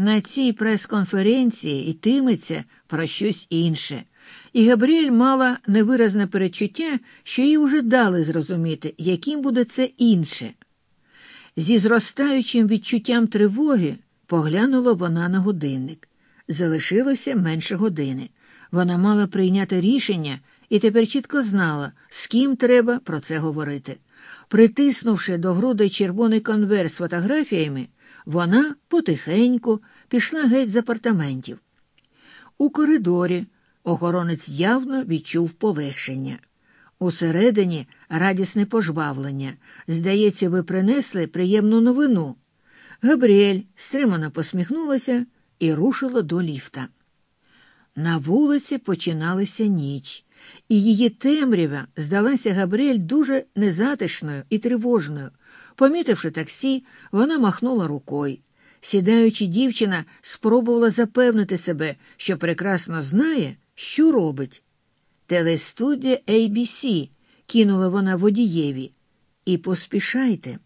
На цій прес-конференції йтиметься про щось інше. І Габріель мала невиразне перечуття, що їй уже дали зрозуміти, яким буде це інше. Зі зростаючим відчуттям тривоги поглянула вона на годинник. Залишилося менше години. Вона мала прийняти рішення і тепер чітко знала, з ким треба про це говорити. Притиснувши до груди червоний конверт з фотографіями, вона потихеньку пішла геть з апартаментів. У коридорі охоронець явно відчув полегшення. Усередині радісне пожвавлення. Здається, ви принесли приємну новину. Габріель стримано посміхнулася і рушила до ліфта. На вулиці починалася ніч, і її темрява здалася Габріель дуже незатишною і тривожною. Помітивши таксі, вона махнула рукою. Сідаючи, дівчина спробувала запевнити себе, що прекрасно знає, що робить. Телестудія ABC, кинула вона водієві. І поспішайте.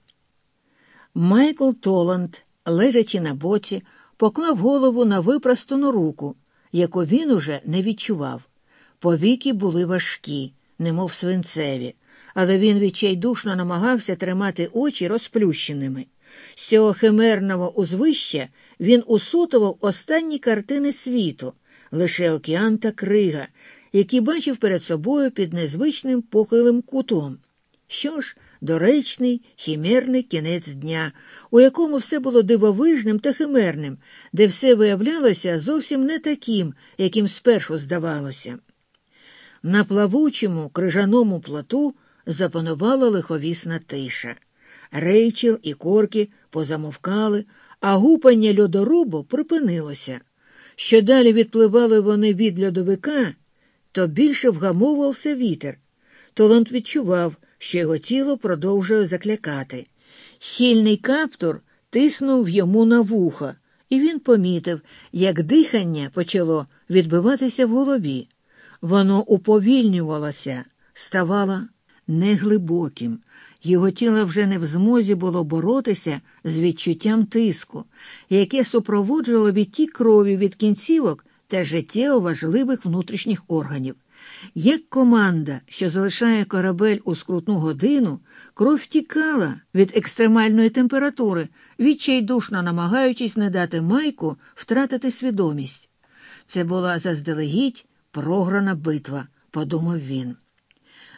Майкл Толанд, лежачи на боці, поклав голову на випростану руку, яку він уже не відчував. Повіки були важкі, немов свинцеві, але він відчайдушно намагався тримати очі розплющеними. З цього химерного узвища він усутував останні картини світу, лише океан та крига, які бачив перед собою під незвичним похилим кутом. Що ж, доречний хімерний кінець дня, у якому все було дивовижним та химерним, де все виявлялося зовсім не таким, яким спершу здавалося. На плавучому крижаному плоту запанувала лиховісна тиша. Рейчел і корки позамовкали, а гупання льодорубу припинилося. Що далі відпливали вони від льодовика, то більше вгамовувався вітер. Толанд відчував, що його тіло продовжує заклякати. Щільний каптур тиснув йому на вуха, і він помітив, як дихання почало відбиватися в голові. Воно уповільнювалося, ставало неглибоким. Його тіло вже не в змозі було боротися з відчуттям тиску, яке супроводжувало відтік крові від кінцівок та життєво важливих внутрішніх органів. Як команда, що залишає корабель у скрутну годину, кров втікала від екстремальної температури, відчайдушно намагаючись не дати майку втратити свідомість. Це була заздалегідь програна битва, подумав він.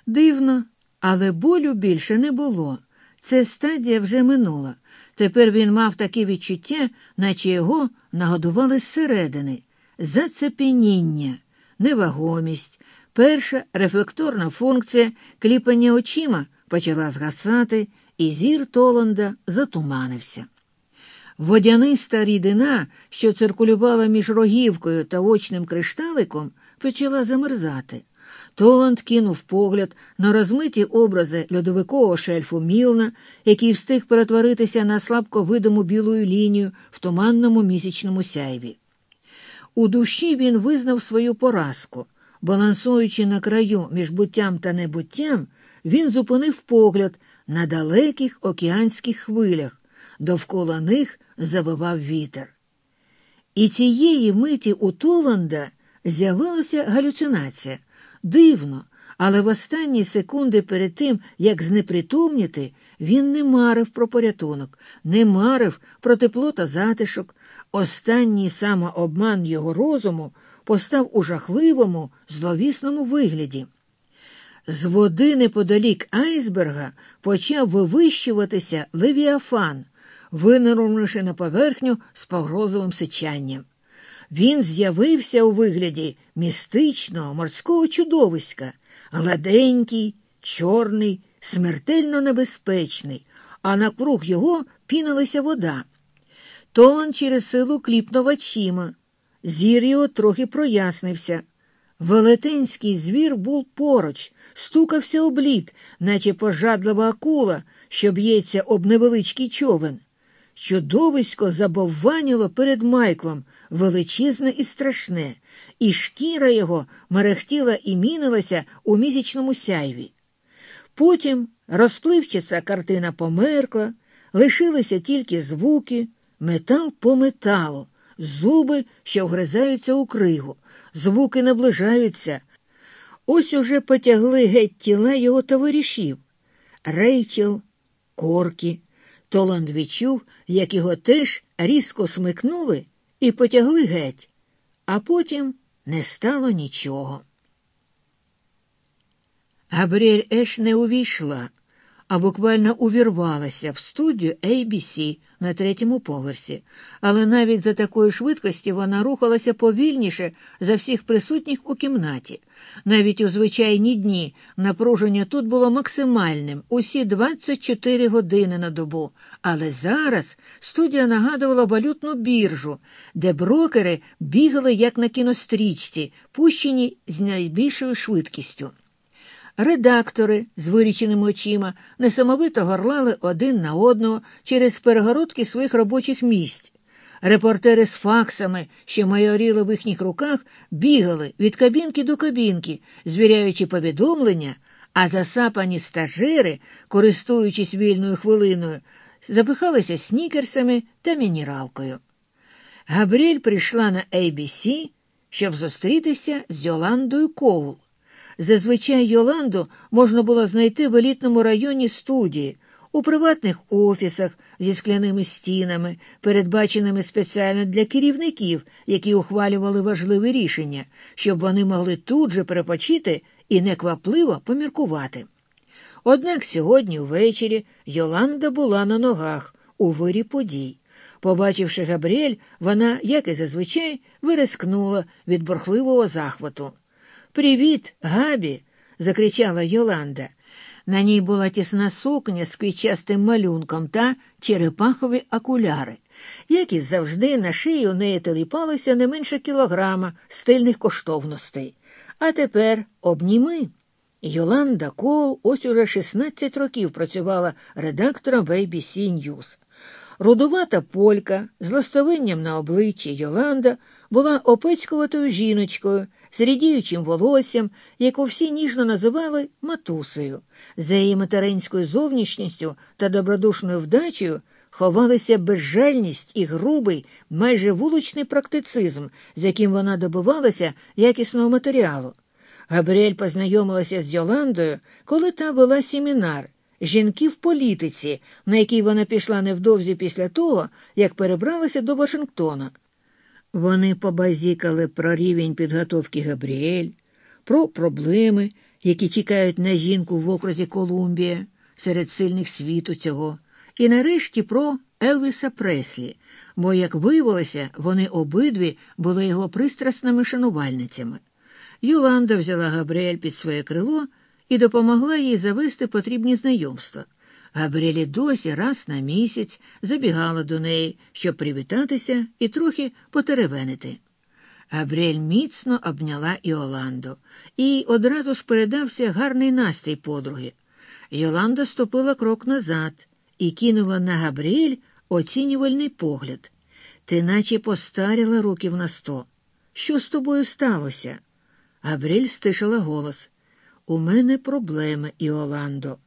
Дивно, але болю більше не було. Це стадія вже минула. Тепер він мав таке відчуття, наче його нагодували зсередини, зацепеніння, невагомість. Перша рефлекторна функція кліпання очима почала згасати, і зір Толанда затуманився. Водяниста рідина, що циркулювала між рогівкою та очним кришталиком, почала замерзати. Толанд кинув погляд на розмиті образи льодовикового шельфу Мілна, який встиг перетворитися на слабко видиму білу лінію в туманному місячному сяйві. У душі він визнав свою поразку. Балансуючи на краю між буттям та небуттям, він зупинив погляд на далеких океанських хвилях, довкола них завивав вітер. І цієї миті у Толанда з'явилася галюцинація. Дивно, але в останні секунди перед тим, як знепритомніти, він не марив про порятунок, не марив про тепло та затишок. Останній самообман його розуму постав у жахливому, зловісному вигляді. З води неподалік айсберга почав вивищуватися левіафан, винирнувши на поверхню з погрозовим сичанням. Він з'явився у вигляді містичного морського чудовиська, гладенький, чорний, смертельно небезпечний, а навкруг його пінилася вода. Толан через силу кліпнув очима. Зір його трохи прояснився. Велетенський звір був поруч, стукався об лід, наче пожадлива акула, що б'ється об невеличкий човен. Чудовисько забовваніло перед Майклом, величезне і страшне, і шкіра його мерехтіла і мінилася у місячному сяйві. Потім розпливчаста картина померкла, лишилися тільки звуки, метал по металу, зуби, що вгризаються у кригу, звуки наближаються. Ось уже потягли геть тіла його товаришів Рейчел, Коркі. Толанд відчув, як його теж різко смикнули і потягли геть, а потім не стало нічого. Габріель Еш не увійшла, а буквально увірвалася в студію ABC на третьому поверсі, але навіть за такої швидкості вона рухалася повільніше за всіх присутніх у кімнаті. Навіть у звичайні дні напруження тут було максимальним усі 24 години на добу. Але зараз студія нагадувала валютну біржу, де брокери бігали як на кінострічці, пущені з найбільшою швидкістю. Редактори з виріченими очима несамовито горлали один на одного через перегородки своїх робочих місць. Репортери з факсами, що майоріли в їхніх руках, бігали від кабінки до кабінки, звіряючи повідомлення, а засапані стажери, користуючись вільною хвилиною, запихалися снікерсами та мінералкою. Габріель прийшла на ABC, щоб зустрітися з Йоландою Коул. Зазвичай Йоланду можна було знайти в елітному районі студії, у приватних офісах зі скляними стінами, передбаченими спеціально для керівників, які ухвалювали важливі рішення, щоб вони могли тут же перепочити і неквапливо поміркувати. Однак сьогодні ввечері Йоланда була на ногах у вирі подій. Побачивши Габріель, вона, як і зазвичай, вирискнула від борхливого захвату. Привіт, Габі. закричала Йоланда. На ній була тісна сукня з квітчастим малюнком та черепахові окуляри. Як і завжди, на шиї у неї теліпалося не менше кілограма стильних коштовностей. А тепер обніми. Йоланда Кол ось уже 16 років працювала редактором BBC News. Рудувата полька з ластовинням на обличчі Йоланда була опецькуватою жіночкою з рідіючим волоссям, яку всі ніжно називали матусею. За її материнською зовнішністю та добродушною вдачею ховалися безжальність і грубий, майже вуличний практицизм, з яким вона добивалася якісного матеріалу. Габріель познайомилася з Йоландою, коли та вела семінар жінки в політиці, на який вона пішла невдовзі після того, як перебралася до Вашингтона. Вони побазікали про рівень підготовки Габріель, про проблеми, які чекають на жінку в окрузі Колумбія серед сильних світу цього, і нарешті про Елвіса Преслі, бо, як виявилося, вони обидві були його пристрасними шанувальницями. Юланда взяла Габріель під своє крило і допомогла їй завести потрібні знайомства. Габріелі досі раз на місяць забігала до неї, щоб привітатися і трохи потеревенити. Габріель міцно обняла Іоланду і одразу ж передався гарний настрій подруги. Йоланда ступила крок назад і кинула на Габріель оцінювальний погляд. Ти наче постаріла років на сто. Що з тобою сталося? Габріель стишила голос. У мене проблеми, Іоландо.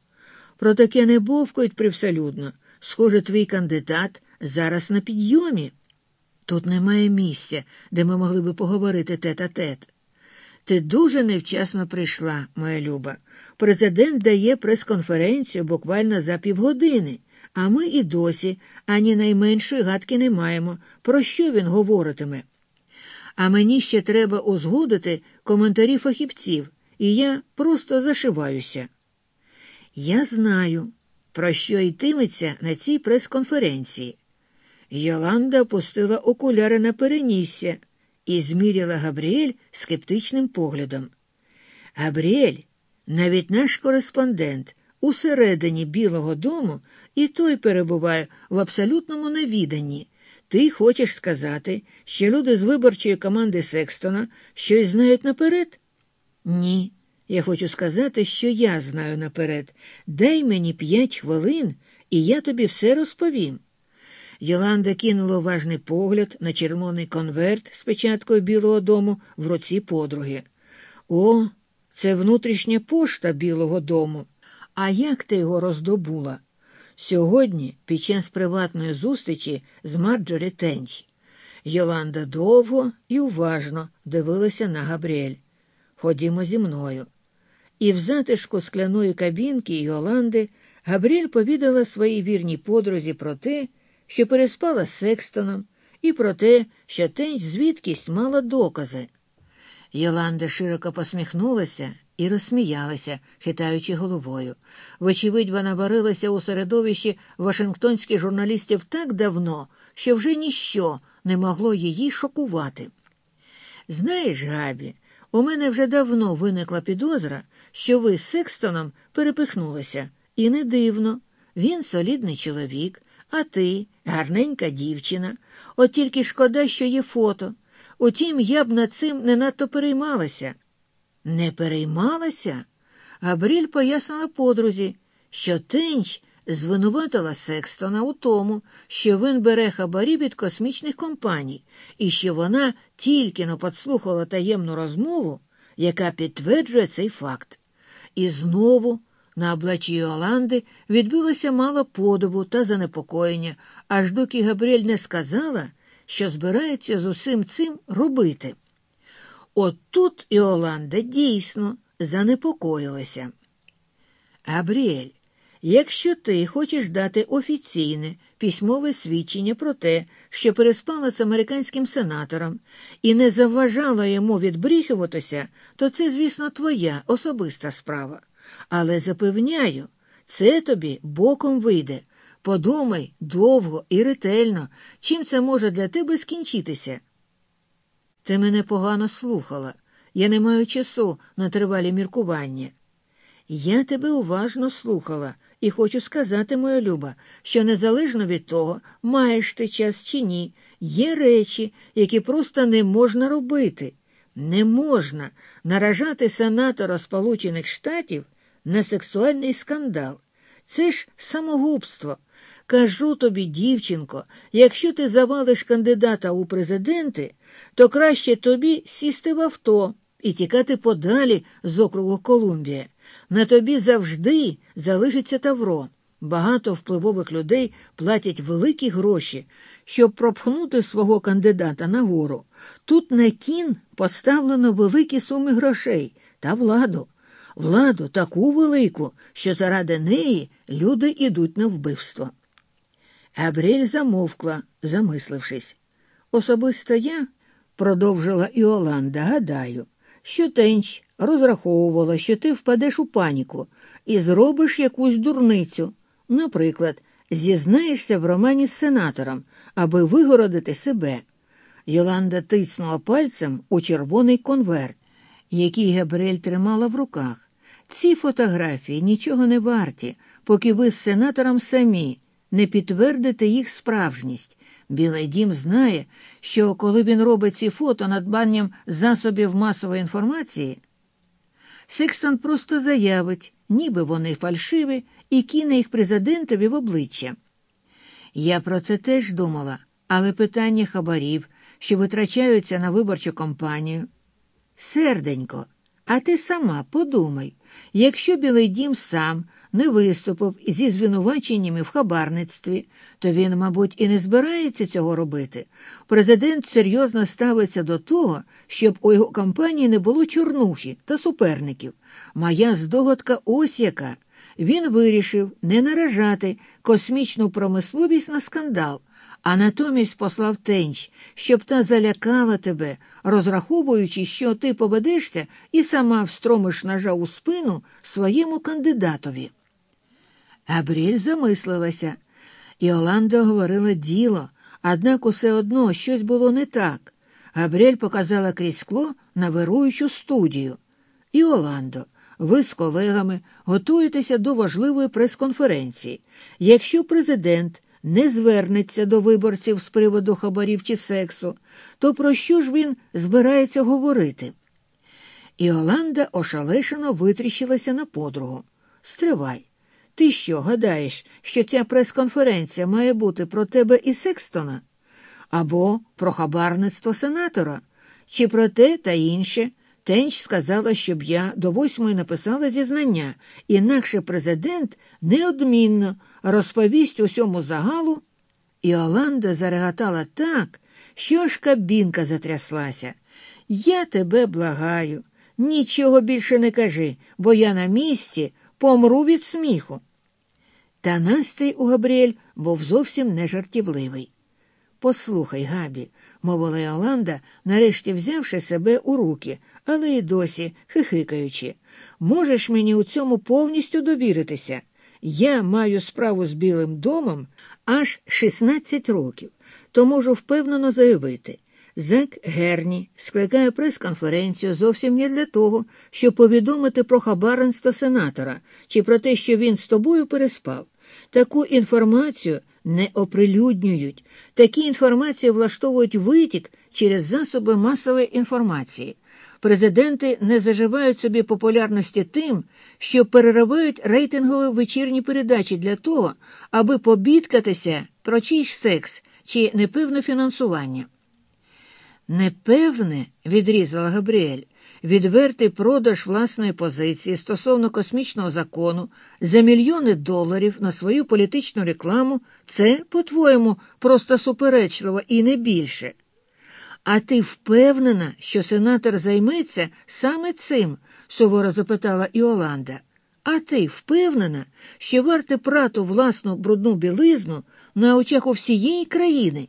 Про таке не бовкають привселюдно. Схоже, твій кандидат зараз на підйомі. Тут немає місця, де ми могли би поговорити тет а тет. Ти дуже невчасно прийшла, моя люба. Президент дає прес-конференцію буквально за півгодини, а ми і досі ані найменшої гадки не маємо, про що він говоритиме. А мені ще треба узгодити коментарі фахівців, і я просто зашиваюся. Я знаю, про що йтиметься на цій прес-конференції. Йоланда опустила окуляри на перенісся і зміряла Габріель скептичним поглядом. Габріель, навіть наш кореспондент, усередині Білого дому, і той перебуває в абсолютному невіданні. Ти хочеш сказати, що люди з виборчої команди Секстона щось знають наперед? Ні. Я хочу сказати, що я знаю наперед. Дай мені п'ять хвилин, і я тобі все розповім. Йоланда кинула уважний погляд на червоний конверт з печаткою Білого дому в руці подруги. О, це внутрішня пошта Білого дому. А як ти його роздобула? Сьогодні, під час приватної зустрічі з Марджорі Тенч, Йоланда довго і уважно дивилася на Габріель. Ходімо зі мною. І в затишку скляної кабінки Йоланди Габріель повідала своїй вірній подрузі про те, що переспала з Секстоном, і про те, що Тенч звідкись мала докази. Йоланда широко посміхнулася і розсміялася, хитаючи головою. Вочевидь, вона варилася у середовищі вашингтонських журналістів так давно, що вже ніщо не могло її шокувати. Знаєш, Габі, у мене вже давно виникла підозра, що ви з Секстоном перепихнулися, і не дивно. Він солідний чоловік, а ти гарненька дівчина. От тільки шкода, що є фото. Утім, я б над цим не надто переймалася. Не переймалася? Габріль пояснила подрузі, що Тенч звинуватила Секстона у тому, що він бере хабарі від космічних компаній, і що вона тільки но подслухала таємну розмову, яка підтверджує цей факт. І знову на обличчі Йоланди відбилося мало подобу та занепокоєння, аж доки Габріель не сказала, що збирається з усім цим робити. От тут Іоланда дійсно занепокоїлася. Габріель, якщо ти хочеш дати офіційне письмове свідчення про те, що переспала з американським сенатором і не заважала йому відбріхуватися, то це, звісно, твоя особиста справа. але запевняю, це тобі боком вийде. Подумай довго і ретельно, чим це може для тебе скінчитися. Ти мене погано слухала. Я не маю часу на тривалі міркування. Я тебе уважно слухала і хочу сказати, моя люба, що незалежно від того, маєш ти час чи ні, є речі, які просто не можна робити. Не можна наражати сенатора Сполучених Штатів на сексуальний скандал. Це ж самогубство. Кажу тобі, дівчинко, якщо ти завалиш кандидата у президенти, то краще тобі сісти в авто і тікати подалі з округу Колумбія. На тобі завжди залишиться Тавро. Багато впливових людей платять великі гроші, щоб пропхнути свого кандидата нагору. Тут на кін поставлено великі суми грошей та владу. Владу таку велику, що заради неї люди йдуть на вбивство. Габріель замовкла, замислившись. Особисто я, продовжила Іоланда, гадаю, що Тенч розраховувала, що ти впадеш у паніку і зробиш якусь дурницю. Наприклад, зізнаєшся в романі з сенатором, аби вигородити себе. Йоланда тиснула пальцем у червоний конверт, який Габріель тримала в руках. Ці фотографії нічого не варті, поки ви з сенатором самі не підтвердите їх справжність. Білий дім знає, що коли він робить ці фото надбанням засобів масової інформації, Секстон просто заявить, ніби вони фальшиві, і кине їх президентові в обличчя. Я про це теж думала, але питання хабарів, що витрачаються на виборчу кампанію. Серденько, а ти сама подумай, якщо Білий дім сам не виступив зі звинуваченнями в хабарництві, то він, мабуть, і не збирається цього робити. Президент серйозно ставиться до того, щоб у його кампанії не було чорнухи та суперників. Моя здогадка ось яка. Він вирішив не наражати космічну промисловість на скандал, а натомість послав тенч, щоб та залякала тебе, розраховуючи, що ти поведешся і сама встромиш ножа у спину своєму кандидатові. Габріель замислилася, і Оланда говорила діло, однак усе одно щось було не так. Габріель показала крізь скло на вируючу студію. І Оландо, ви з колегами готуєтеся до важливої прес-конференції. Якщо президент не звернеться до виборців з приводу хабарів чи сексу, то про що ж він збирається говорити? І Оланда ошалешено витріщилася на подругу. Стривай. Ти що гадаєш, що ця прес-конференція має бути про тебе і Секстона? Або про хабарництво сенатора, чи про те та інше? Тенч сказала, щоб я до восьмої написала зізнання, інакше президент неодмінно розповість усьому загалу. І Оланда зарегатала так, що ж кабінка затряслася. Я тебе благаю, нічого більше не кажи, бо я на місці помру від сміху. Та настрій у Габріель був зовсім не жартівливий. Послухай, Габі, мовила Йоланда, нарешті взявши себе у руки, але й досі хихикаючи. Можеш мені у цьому повністю довіритися. Я маю справу з Білим домом аж 16 років, то можу впевнено заявити. Зек Герні скликає прес-конференцію зовсім не для того, щоб повідомити про хабаренство сенатора чи про те, що він з тобою переспав. Таку інформацію не оприлюднюють. Такі інформації влаштовують витік через засоби масової інформації. Президенти не заживають собі популярності тим, що переривають рейтингові вечірні передачі для того, аби побідкатися про чийсь секс чи непевне фінансування. Непевне, відрізала Габріель, відвертий продаж власної позиції стосовно космічного закону за мільйони доларів на свою політичну рекламу це, по-твоєму, просто суперечливо і не більше. А ти впевнена, що сенатор займеться саме цим? суворо запитала Іоланда. А ти впевнена, що варте прату власну брудну білизну на очах у всієї країни?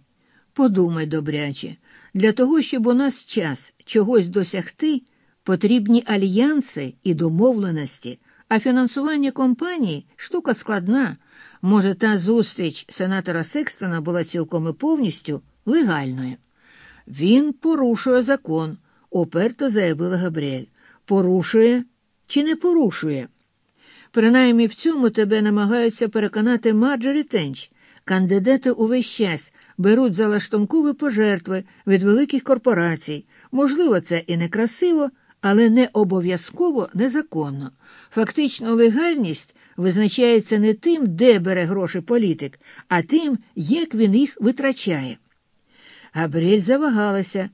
Подумай, добряче, для того, щоб у нас час чогось досягти, потрібні альянси і домовленості, А фінансування компанії штука складна. Може, та зустріч сенатора Секстона була цілком і повністю легальною. Він порушує закон, уперто заявила Габріель. Порушує чи не порушує? Принаймні в цьому тебе намагаються переконати Марджорі Тенч. Кандидати увесь час беруть залаштункові пожертви від великих корпорацій. Можливо, це і некрасиво, але не обов'язково незаконно. Фактично, легальність визначається не тим, де бере гроші політик, а тим, як він їх витрачає. Габріель завагалася.